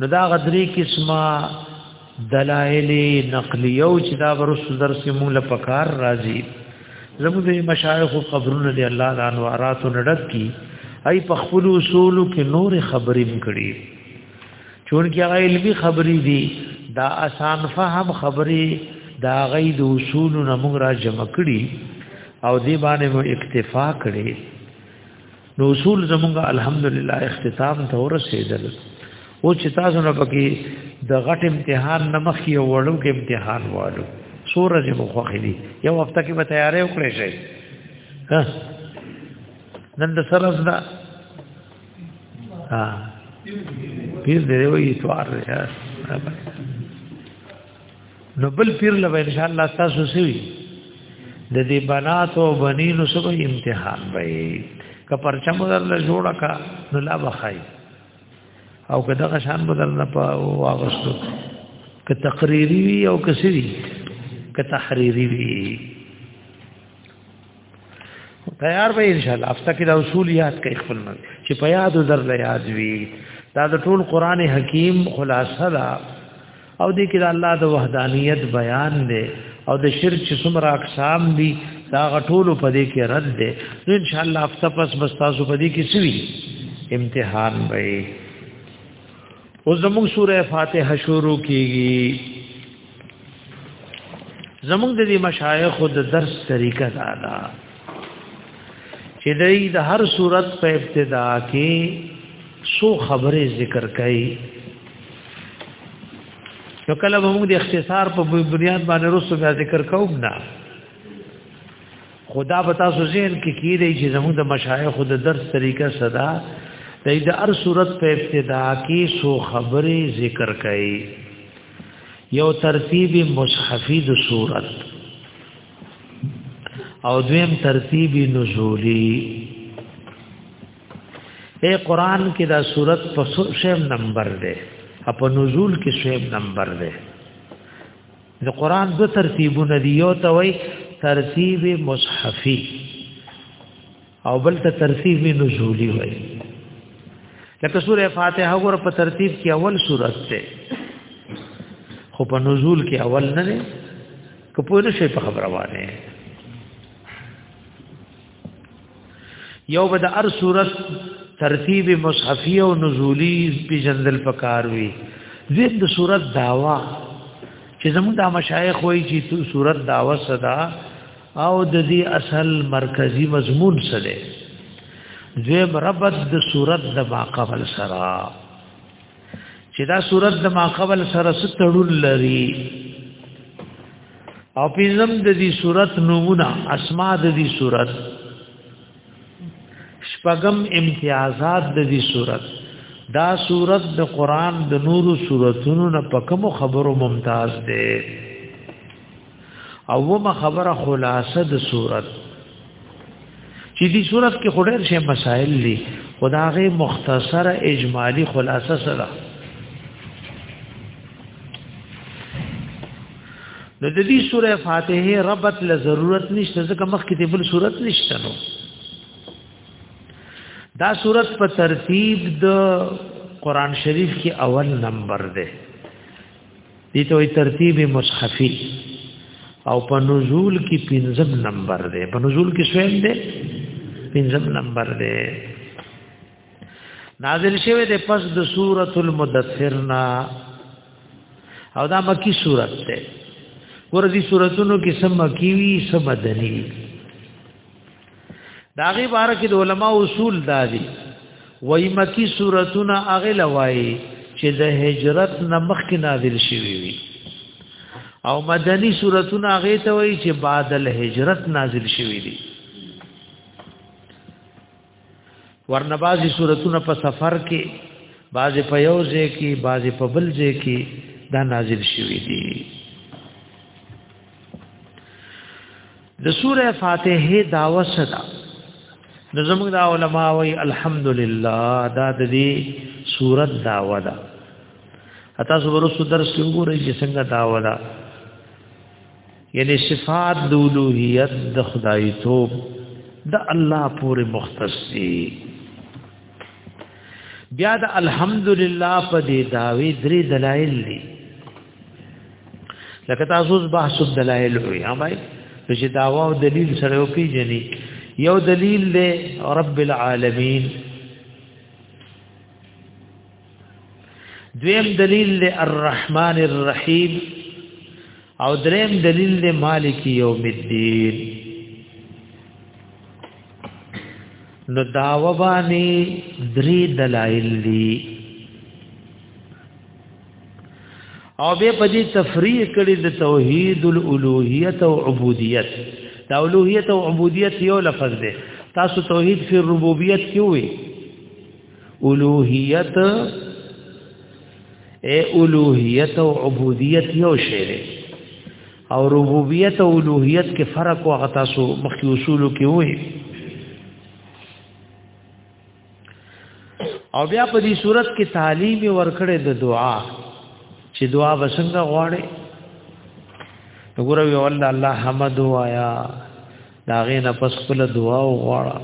نو دا غدری قسمه دلائل نقلیو چې دا ورس درس مونږ له پکار راځي زموږ د مشایخ قبرونه دی الله د انوارات نډک کی ای په خپل اصول کې نور خبرې کړي چون کې هغه علمي خبرې دي دا آسان فهم خبرې دا غي د اصول نه موږ را جمع کړي او دې باندې مو اکتفا کړي نو اصول زمونږه الحمدلله اختتام ته ورسېدل او چې تاسو نه پکې د غټ امتحان نه مخ یو وړو کې امتحان والو سورج مخخې دي یو هفته کې به تیارې وکړې شي ها نن د سرز دا ها پیر دې وي اتوار دی نو بل پیر له ان شاء الله تاسو سوي د دې بنات او بنینو سره امتحان وي که پرچم در له جوړه کا نو لا بخای او که دغه شان بدل نه په واغستو که تقریری وي او که سری که تحریری وي تیار به ان شاء الله افته کې د اصول یاد کې خپل نه چې په یاد در له یاد وي دا د ټول قران حکیم خلاصه ده او دې کې د الله د وحدانیت بیان دی او د شرک چې څومره اقسام دي دا غټولو په دې کې رد دی نو ان شاء الله هفته پس بس تاسو په دې کې سوي امتحان وي او زموږ سوره فاتحه شروع کیږي زموږ د دې مشایخ د درس طریقه دا ده چې د هر صورت په ابتدا کې سو خبره ذکر کړي نو کله به موږ د اختصار په بنیاد باندې رسو بیا ذکر کوم نه خدا به تاسو ذهن کې کیږي چې زموږ د مشایخ د درس طریقه صدا د دې هر صورت په ابتدا کې سو خبرې ذکر کړي یو ترتیب مصحفی د صورت او دویم ترتیب نزولی اے قران کې دا صورت په شیم نمبر دی په نزول کې شیم نمبر دی د قران دو ترتیبونه دی یو ته وای ترتیب مصحفی او بل ته ترتیب نزولی وای لکه سوره فاتحه ور په ترتیب کې اول صورت ده خو په نزول کې اول نه ده کپوه نشي په خبره وانه یو به د ار صورت ترتیب مصحفی او نزولی په جندل پکار وی زید د صورت داوا چې زموږ د مشایخ وایي چې تو صورت داوا صدا او د دې اصل مرکزی مضمون سره دویم ربط د صورت د باقبل سره چې دا صورت د ما قبل سره ستړون لري او پینځم د دې صورت نمونه اسماء د دې صورت شپږم امتیازات د دې صورت دا صورت د قران د نورو صورتونو نه پکمو خبرو ممتاز ده او وما خبره خلاصه د صورت چې دې صورت کې خډر شي مسائل دي خداغه مختصر اجمالی خلاصه سره نو د دې سوره فاتحه ربط له ضرورت نشته ځکه مخکې دې بل صورت نشته نو دا صورت په ترتیب د قران شریف کې اول نمبر ده دي ته ترتیب مصحفي او په نزول کې پنځم نمبر دی په نزول کې شویم دی پنځم نمبر دی نازل شوه د پس د سورۃ المدثر نا او دا مکی سورۃ ده ورته سوراتونو کې سم مکی وی سم مدنی دا غي بار کې د علما اصول دادي وای مکی سورتونه هغه لوای چې د هجرت نه مخکې نازل شوی وي او مدنی سورتونه هغه ته وای چې بعد الهجرت نازل شوی دي ورنه بعضی سورتونه په سفر کې بعضی په یو ځای کې بعضی په بل ځای کې دا نازل شوی دي د سوره فاتحه داوا صدا نو زموږ دا علما وی الحمدلله دا د دې سورت داوا ده اته زبر صدر څنګه چې څنګه داوا ده یعنی صفات د اولوہیت د خدای توب د الله پورې مختص دي بیا د الحمدلله په دې داوی درې دلایل دي لکه تاسو اوس بحث دلایل وي هم چې داوا او دلیل سره یو پیجنې یو دلیل دی رب العالمین دویم دلیل له الرحمن الرحیم او دریم دلیل له مالک یوم الدین نو داو باندې درې دلایل دي او به په دې تفریق کړي د توحید الالوهیت او عبودیت دا اولوهیت او عبودیت یو لفظ دی تاسو توحید فی ربوبیت کې وي الوهیت اے الوهیت او عبودیت یو شی دی او ربوبیت او الوهیت کې فرق او غتاسو مخکې اصولو کې وایي او بیا په دې صورت کې تعلیم ورکړې د دعا چې دعا وسنګ غواړي وګوره وی والله الله حمد وایا دا غي نه پس خپل دعا او غواړه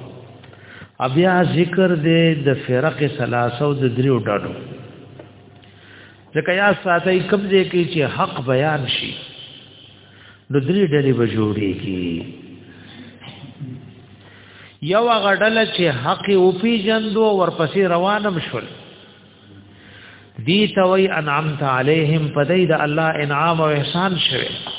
بیا ذکر دې د فرق ثلاثه د دریو ډډو ځکه یا ساتي کوم دې کې چې حق بیان شي نو درې ډلې به جوړېږي یو غډل چې حق او پیجندو ورپسې روانم شول دی توي انعمت عليهم پدې د الله انعام او احسان شوه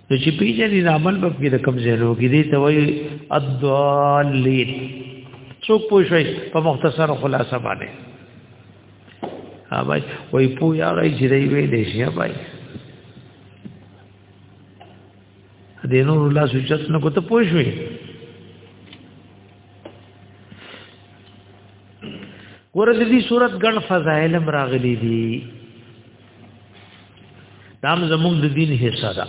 نو چې پیژنې د عمل په کې د کم زینو کې دي ته وایي الضالین څوک پوه شي په مختصر خلاصه باندې ها بھائی وای پو یا غي چې دی وی دې شي بھائی د نور الله سوچت نه کوته پوه شوي ورته دې صورت ګڼ فضایل راغلي دي دام زموږ د دین حصہ ده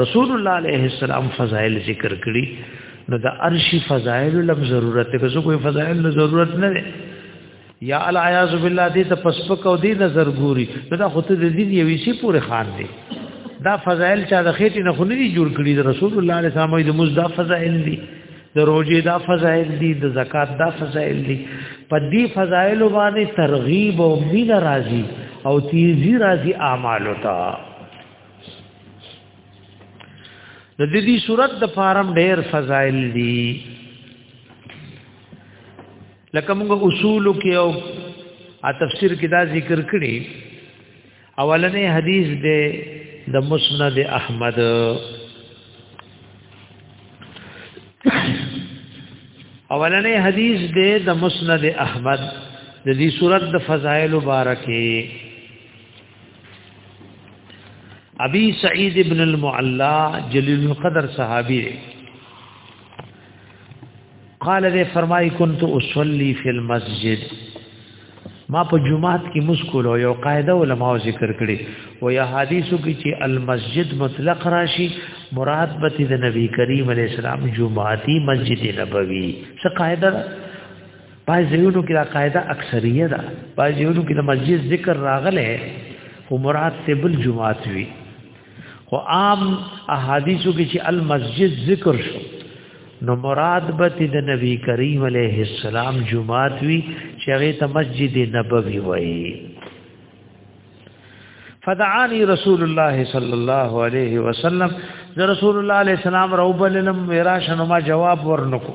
رسول الله علیه السلام فضائل ذکر کړي نو د ارشی فضائل لم ضرورت ته زه کوئی فضائل نه ضرورت نه ده یا العیاذ بالله دې ته پسپک او دې نظر ګوري دا خو ته د دین یو شی پورې خان دی دا فضائل چا د خېټې نه خو نه دي جوړ کړي رسول الله علیه السلام د مزدا فضائل دي د روزي دا فضایل دي د زکات دا فضایل دي په دې فضایل باندې ترغیب او مین راضي او تیزی راضي اعمال وتا د دې دې صورت د فارم ډېر فضایل دي لکه موږ اصول کې او ا تفسیر کې دا ذکر کړی اولنې حدیث دی د مسند احمد اولنې حدیث دی د مسند احمد د دې صورت د فضائل مبارکه ابي سعيد ابن المعلا جليل القدر صحابي قال دې فرمای كنت اصلي في المسجد ما په جمعات کې مشکل او یو قاعده علماء ذکر کړي او یا حدیثو کې چې المسجد مطلق راشي مراد به د نبی کریم علی السلام جمعاتی مسجد نبوي څه قاعده پای زیونو کې دا قاعده اکثریه ده پای زیونو کې د مسجد ذکر راغله او مراد ته بل جمعات وی خو عام احادیثو کې چې المسجد ذکر شو نو مراد به د نبی کریم علیه السلام جمعات وی چې هغه ته مسجد نبوي وایي فدعانی رسول الله صلی الله علیه وسلم رسول الله علیه السلام روبلنم وراشنما جواب ورنکو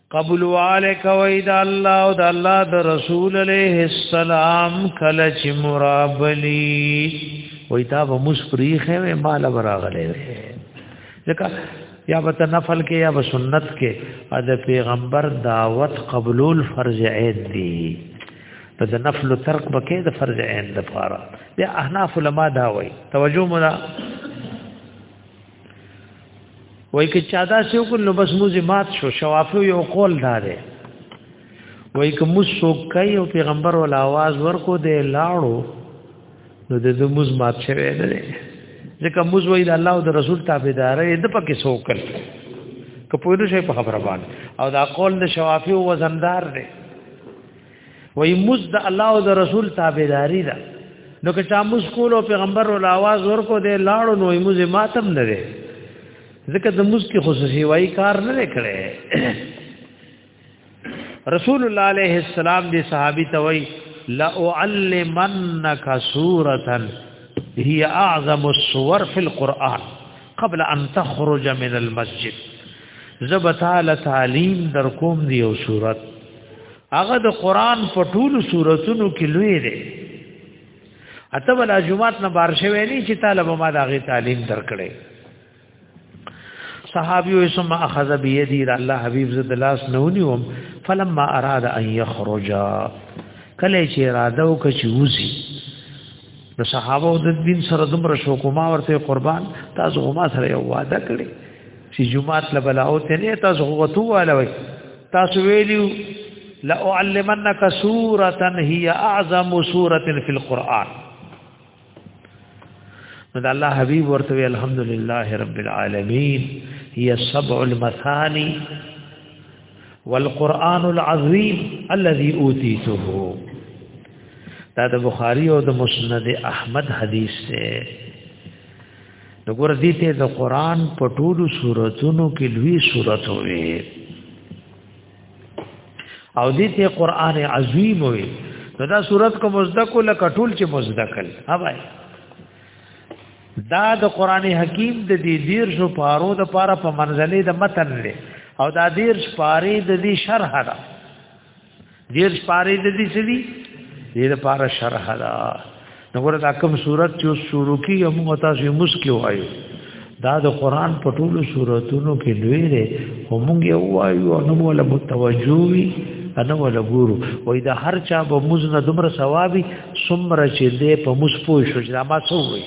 قبول والے کوي د الله او د الله د رسول عليه السلام کله چې مرابلي وي تا به مسفري خو مال براغلې ځکه یا به نفل کې یا به سنت کې د پیغمبر دعوت قبول فرض عین دی ته د نفل ترک بکې د فرض عین لپاره بیا احناف علما دا وایي توجه مو وای که چا دا سیو کو نو بس موزه مات شو شوافی یو قول داره وای که مو سوکای او پیغمبر ول आवाज ورکو دی لاړو نو د موز مات شوی نه دی ځکه موز وای د الله او د رسول تابعدار دی د پکې سوکل که پوه نه شي په خبره باندې او دا قول د شوافی او وزندار دی وای موز د الله او د رسول تابعداري ده نو که چا موز کول او پیغمبر ول आवाज ورکو دی لاړو نو موز ماتم نه دی ځکه د موز کې خصوصي وای کار نه کړي رسول الله عليه السلام دی صحابي ته وای لا اعلمنك سوره هي اعظم السور في القران قبل ان تخرج من المسجد زبتال تعلیم در کوم دی او صورت هغه د قران په ټولو سوراتونو کې لوی دی اته ولا جمعات نه بار شوی نه چې طالب ما دا غي تعلیم درکړي صحابي او ثم اخذ بيدي را الله حبيب زد لاس نونيوم فلما اراد ان يخرج کله چې اراده وکړي چې وځي نو صحابه د دین سره دومره شوق ما ورته قربان تاسو ما سره یو وعده کړی چې جمعات لبلا او ته نه تاسو غوتو والوي تاسو ویلو لا اعلمنک سوره هي اعظم سوره فی القران نو د الله حبیب ورته وی الحمدلله رب العالمین هي سبع المثانی والقران العظیم الذي اوتیته دا د بخاری او د مسند احمد حدیث دی نو ګور دې ته د قران په ټولو سوراتونو کې لوی سورات وي او دې ته قران عظیم وي نو دا سورات کو مزدکو لکه ټول چې مزدکل ها بھائی دا د قران حکیم د دې دیر شو پارو د پاره په منځلې د متن لري او دا دیر شپارې د دې شرح ده دیر سپاره د دې سړي دې لپاره شرح دا نګور دا کوم صورت چې اوس شروع کی هم تاسو مسکی وایو دا د قران په ټولو صورتونو کې لوی دی همغه یو وایو نو ولا متوجو وی انا ولا ګورو وای دا هر چا به مزنه دمر ثوابي سمره چې دې په مسپو شو چې ما څو وی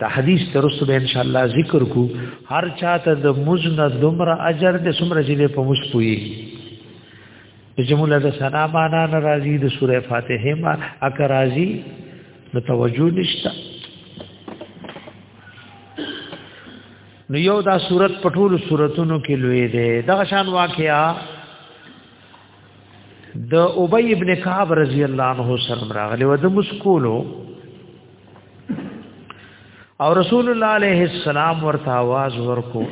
دا حدیث ترسو به ان شاء الله ذکر کو هر چاته د مزنه دمر اجر د سمره جلی په مس پوي جمله د سنا معنا ناراضي د سوره فاتحه ما اکرازي نو توجه نشتا نو یو دا صورت پټول صورتونو کې لوی دی دا شان واقعیا د ابی ابن کعب رضی الله عنه سره راغلی و د مسکولو او رسول الله علیه السلام ورته आवाज ورکو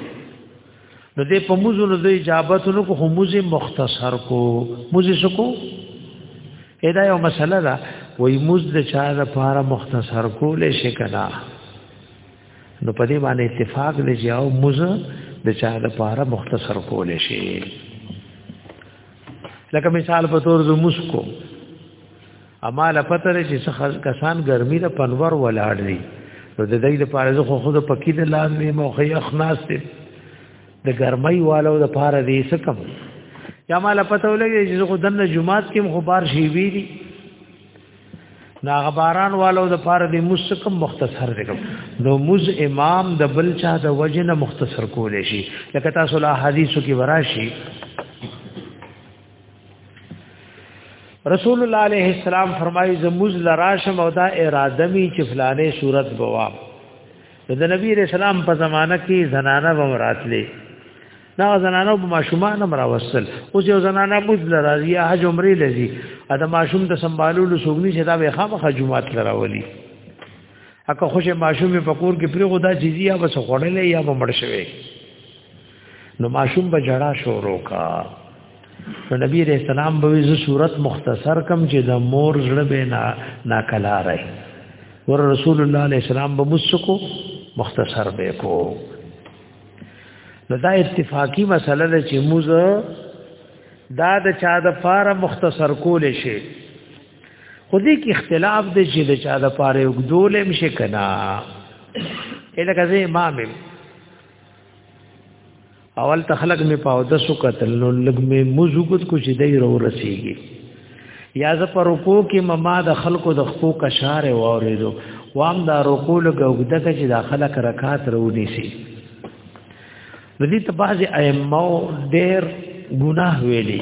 نو دې په موزو نو د اجابت نو کو هموزي مختصر کو موزي سکو ادا یو مسله ده وای موز د چا د پاره مختصر کولې شي کنا نو په دې باندې اتفاق دی چې او موز د چا د پاره مختصر کول شي لکه مثال په تور زو مسکو اما لپتر چې کسان ګرمي د پنور ولاړ دي نو د دې لپاره زه خو خود پکې د لاندې موخه اخناس دي د ګرمۍ والو د پاره دې سکم یا مال پته ولګي چې خو دنه جمعات کې مخبار شي وی دي دا غباران والو د پاره د مسکم مختصر دی نو مز امام د بل چا د وجنه مختصر کول شي لکه تاسو له حدیثو کې وراشي رسول الله علیه السلام فرمایي زموز لراشم او دا اراده می چې فلانه صورت بوا د نبی رسول الله په زمانہ کې زنانه بمراتلې دا زنانه په ماشومان هم راوصل اوس یو زنانه موږ لرازي یا حج عمره لذي دا ماشوم د سمبالولو سوګني چې دا به خامخه جمعات لراولي اکه خوشې ماشوم په کور کې پرې غوډا چیزي یا بس خړلې یا به مړ شوی نو ماشوم به جړا شروع کا نو نبی رسول سلام به زو صورت مختصر کم چې د مور زړه به نا ناکلا راي ور رسول الله علیه السلام به مسکو مختصر به کو نو دا اتفاقی مسله ده چې موږ دا د چا د فار مختصر کول شي خو دې کې اختلاف دی چې د چا د فار یو دول هم شي کنه اله کزه امام اول تخلق می پاو د سو قتل نو لګ می موزوګت کو چې دای رو رسیږي یا ز پر رکوع کې مما د خلکو د خپو کشار وریدو وام دا رکوع لګوګده چې د خلک رکعات رونی سي ودي ته بعض ائمه ډېر ګناه ویلي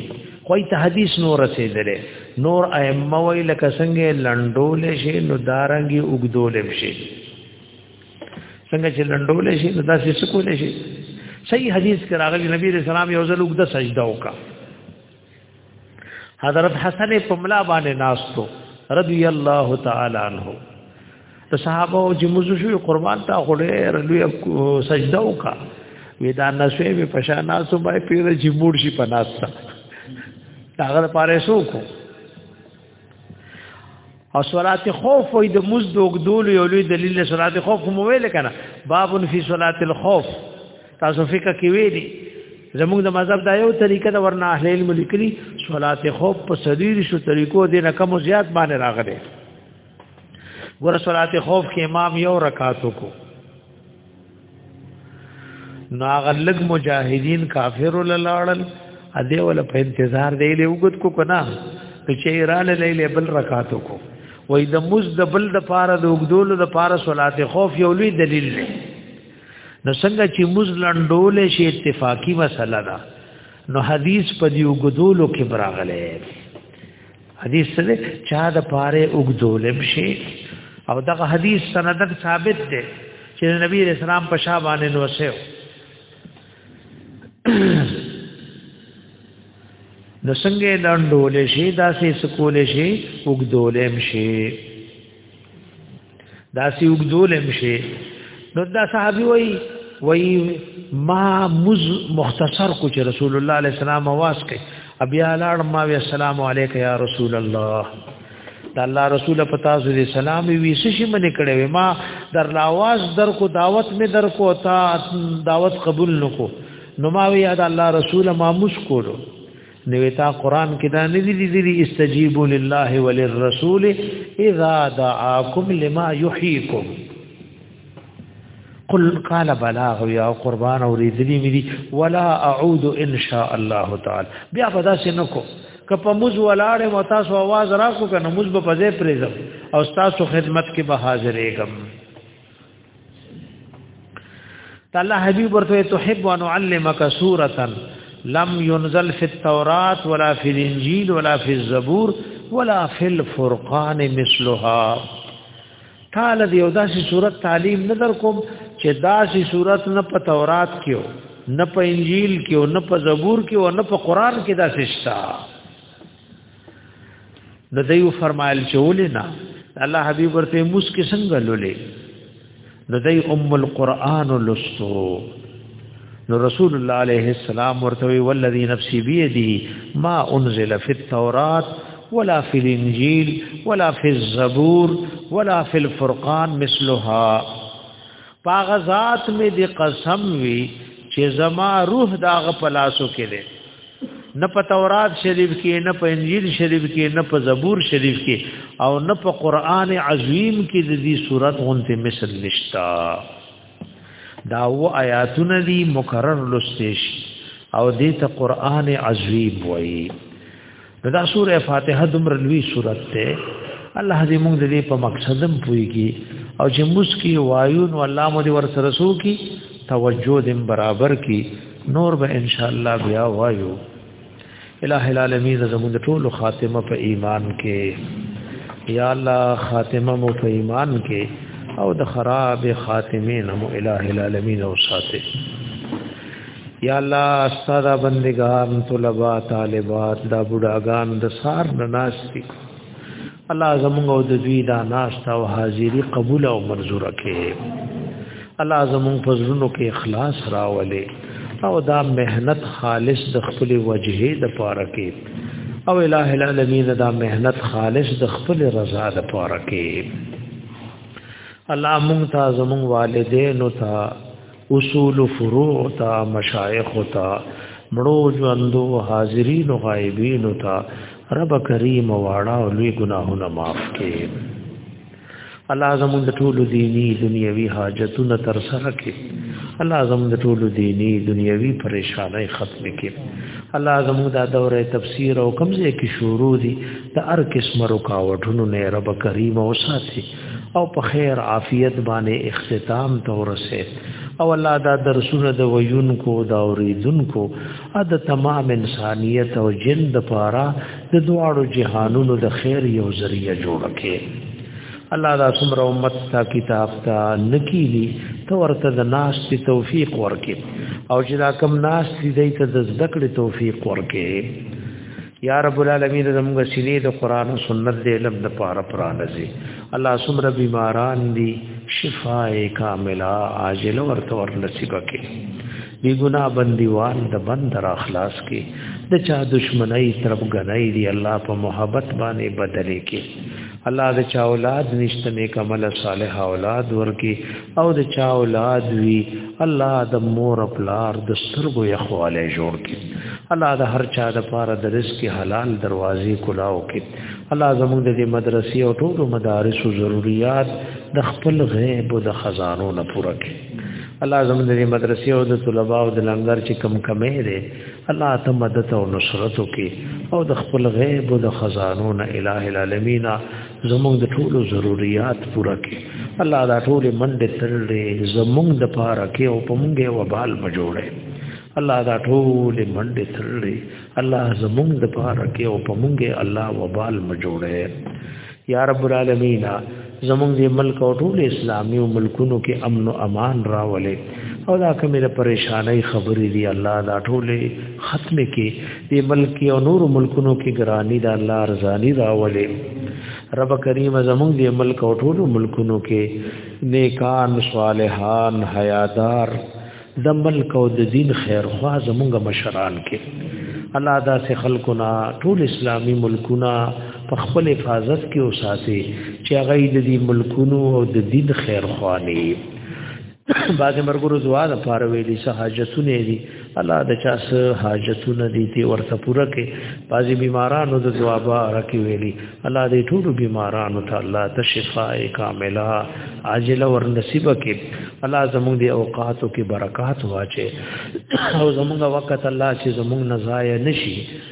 خو ته حدیث نور رسیدلې نور ائمه وی لکه څنګه لندول شي نو دارنګي وګدول شي څنګه چې لندول شي نو داسې سکول شي صحیح حدیث کې راغلی نبی رسول الله یو ځل وګد سجده وکړه حضرت حسن په ملا باندې ناستو رضی الله تعالی عنہ ته صحابه او جمعو شو قربان تا غړې رلوې سجده وکا وې دا نسوې په پشانا سو بای پیر جمعو شي پناستا هغه پاره سو کو او صلات خوف وې د مز د وګدول یو لوی دلیل صلات خوف مو ویل کنه باب فی صلات الخوف تاسو فکر کې وی دي زموږ د مذهب دا یو طریقه د ورنه اهل علم لیکلي صلات خوف په سریر شو طریقو دې نه کم زیات باندې راغلي ګور صلات خوف کې امام یو رکعات کو نو هغه لګ مجاهدین کافر لاړل ا دې ول په انتظار دی له وګت کو کنا چې ایران لیلې بل رکاتو کو وې د مز د بل د پاره د وګدول د پاره صلات خوف یو لوی دلیل دی نو څنګه چې مز لندول شي اتفاقی مسله ده نو حدیث په دې وګدولو کې براغله حدیث سره چا د پاره وګدولم شي او دغه حدیث سندن ثابت دی چې نبی رسول الله په شاه باندې نو سیو نو څنګه لندول شي داسې سکول شي وګدولم شي دا سی وګدولم شي نو دا صحابي وای وای ما مز مختصر کو چې رسول الله علیه السلام واس کوي بیا لاړ ما وی السلام علیک یا رسول الله دا الله رسول پتا سو سلام وی سشي منې کړې ما در لاواز در کو دعوت می در کو تا دعوت قبول نکو نو ما وی دا الله رسول ما مشکورو نو تا قران کې دا نه دي دي استجیبوا لله وللرسول اذا دعاكم لما يحييكم قل قال بلاغ یا قربان اوریدلی مې دي ولا اعود ان شاء الله تعالی بیا په داسې نکو که په موز ولاړې مو تاسو आवाज راکو کنه موز به په ځای پریزم او تاسو خدمت کې به حاضرېږم تعالی حبیب ورته تحب ان علمک سورتا لم ينزل في التوراة ولا في الانجيل ولا في الزبور ولا في الفرقان مثلها تعالی دی او داسې صورت تعلیم نظر کوم چې داسې صورت نه په تورات کې نه په انجیل کې نه په زبور کې او نه په قران کې داسې شته نو دیو فرمایل چې ولینا الله حبیب ورته موس کې څنګه لولې نو دی ام القرآن لستو نو رسول الله علیه السلام ورته وی والذی نفسی بیدی ما انزل فی التورات ولا فی الانجیل ولا فی الزبور ولا فی الفرقان مثلها پاغه ذات می دی قسم وی چې زما روح داغه پلاسو کې دی نه په تورات شریف کې نه په انجیل شریف کې نه په زبور شریف کې او نه په قران عظیم کې د دې صورت غونته مثل نشتا دا و آیاتونه دي مکرر لستیش او دې ته قران عظیم وایي دا سوره فاتحه دمر لوی سورت ته الله دې موږ دې په مقصدم پويږي او چې مسکی وایون والله مو دې ور سره سو کی توجه دې برابر کی نور به ان شاء الله بیا وایو الہ العالمین زموږ ټول خاتمه په ایمان کې یا الله خاتمه مو په ایمان کې او د خراب خاتمین مو الہ العالمین او ساته یا الله ستاسو بندگان طلبا طالبات دا بډاګان د سار نه ناشتي الله زموږ او د دوی دا ناشته او حاضری قبول او منزور کړي الله زموږ په زړونو کې اخلاص راولې او دا مهنت خالص د خپل وجهه د پاره کې او الٰه العالمین دا مهنت خالص د خپل رضا د پاره کې الله مونږ ته زموږ والدین او ته اصول فروع تا مشایخ تا مړو ژوندو حاضرین او غایبین تا رب کریم واړه او لوی ګناهونه معاف کړي الله زموږ د ټولو دینی دنیوي حاجتونه تر سره کړي الله زموږ د ټولو دینی دنیوي پریشانای ختم کړي الله زموږ دا دوره تفسیر او کمزې کې شروع دي د هر قسم رکاوټونو نه رب کریم او ساتي او په خیر عافیت باندې اختتام ته ورسید او الله دا درسونه د ویونکو دا اوریدونکو ا د تمام انسانیت او جن د پاره د دواړو جهانونو د خیر یو ذریعہ جوړ کړي الله دا څومره امت تا کتاب تا نکیلی تو ورته د ناس تی توفیق ورکې او چې دا کم ناس تی دی ته د زدکړې توفیق ورکې یا رب العالمین زموږ سینې د قران او سنت د علم د پاره پرانځي الله سمره بیماران دي شفای کامله عاجل ورته ور نصیب کړي بی ګنا بندیوان د بند را خلاص کړي د چا دشمنی طرف غنای دی الله په محبت باندې بدلې کړي الله د چا اولاد نشته نیک عمل صالح اولاد ورکی او د چا اولاد وی الله د مور پلار د سترګو یخواله جوړ کړي الله د هر چا د پاره د رزق حلال دروازې کلاو کړي الله زموږ د مدرسې او ټولو مدارس او ضرورت د خپل غیب او د خزانو نه پوره کړي الله زموږ د مدرسې او د طلباء او د لنګر چې کم کمې لري الله ته مدد او نصرت وکړي او د خپل غیب او د خزانو نه الٰه العالمین زمونږ د ټولو ضرورت پوره کړي الله دا ټول منډه ترلې زمونږ د پاره کې او په مونږه وبال بجوړې الله دا ټول منډه ترلې الله زمونږ د پاره کې او په مونږه الله وبال مجوړې یا رب العالمین زمونږ د ملک او ټول اسلامي ملکونو کې امن او امان راولې او دا کومه پریشانای خبرې دی الله دا ټول ختمه کې دی بلکی او نور ملکونو کې ګرانی دا الله ارزانی راولې رب کریم زمونږ دی ملک او ټول ملکونو کې نیکان صالحان حیادار د ملک او د دین خیر خوا زمونږ مشران کې الله دا سه خلقنا ټول اسلامی ملکونه په خپل حفاظت کې اوساتي چې هغه د دې ملکونو او د دین خیر خواني بعض مرګرو زوا د پاره ویلي سه حاجتونه دي الله د چا سه حاجتونه دي تی ورته پوره کې بعض بیمارانو د جواب راکې ویلي الله دې ټول بیمارانو ته الله ته شفای کامله عاجله ور نصیب کې الله زموږ دی اوقاتو کې برکات واچي او زموږ وخت الله چې زموږ نزایا نشي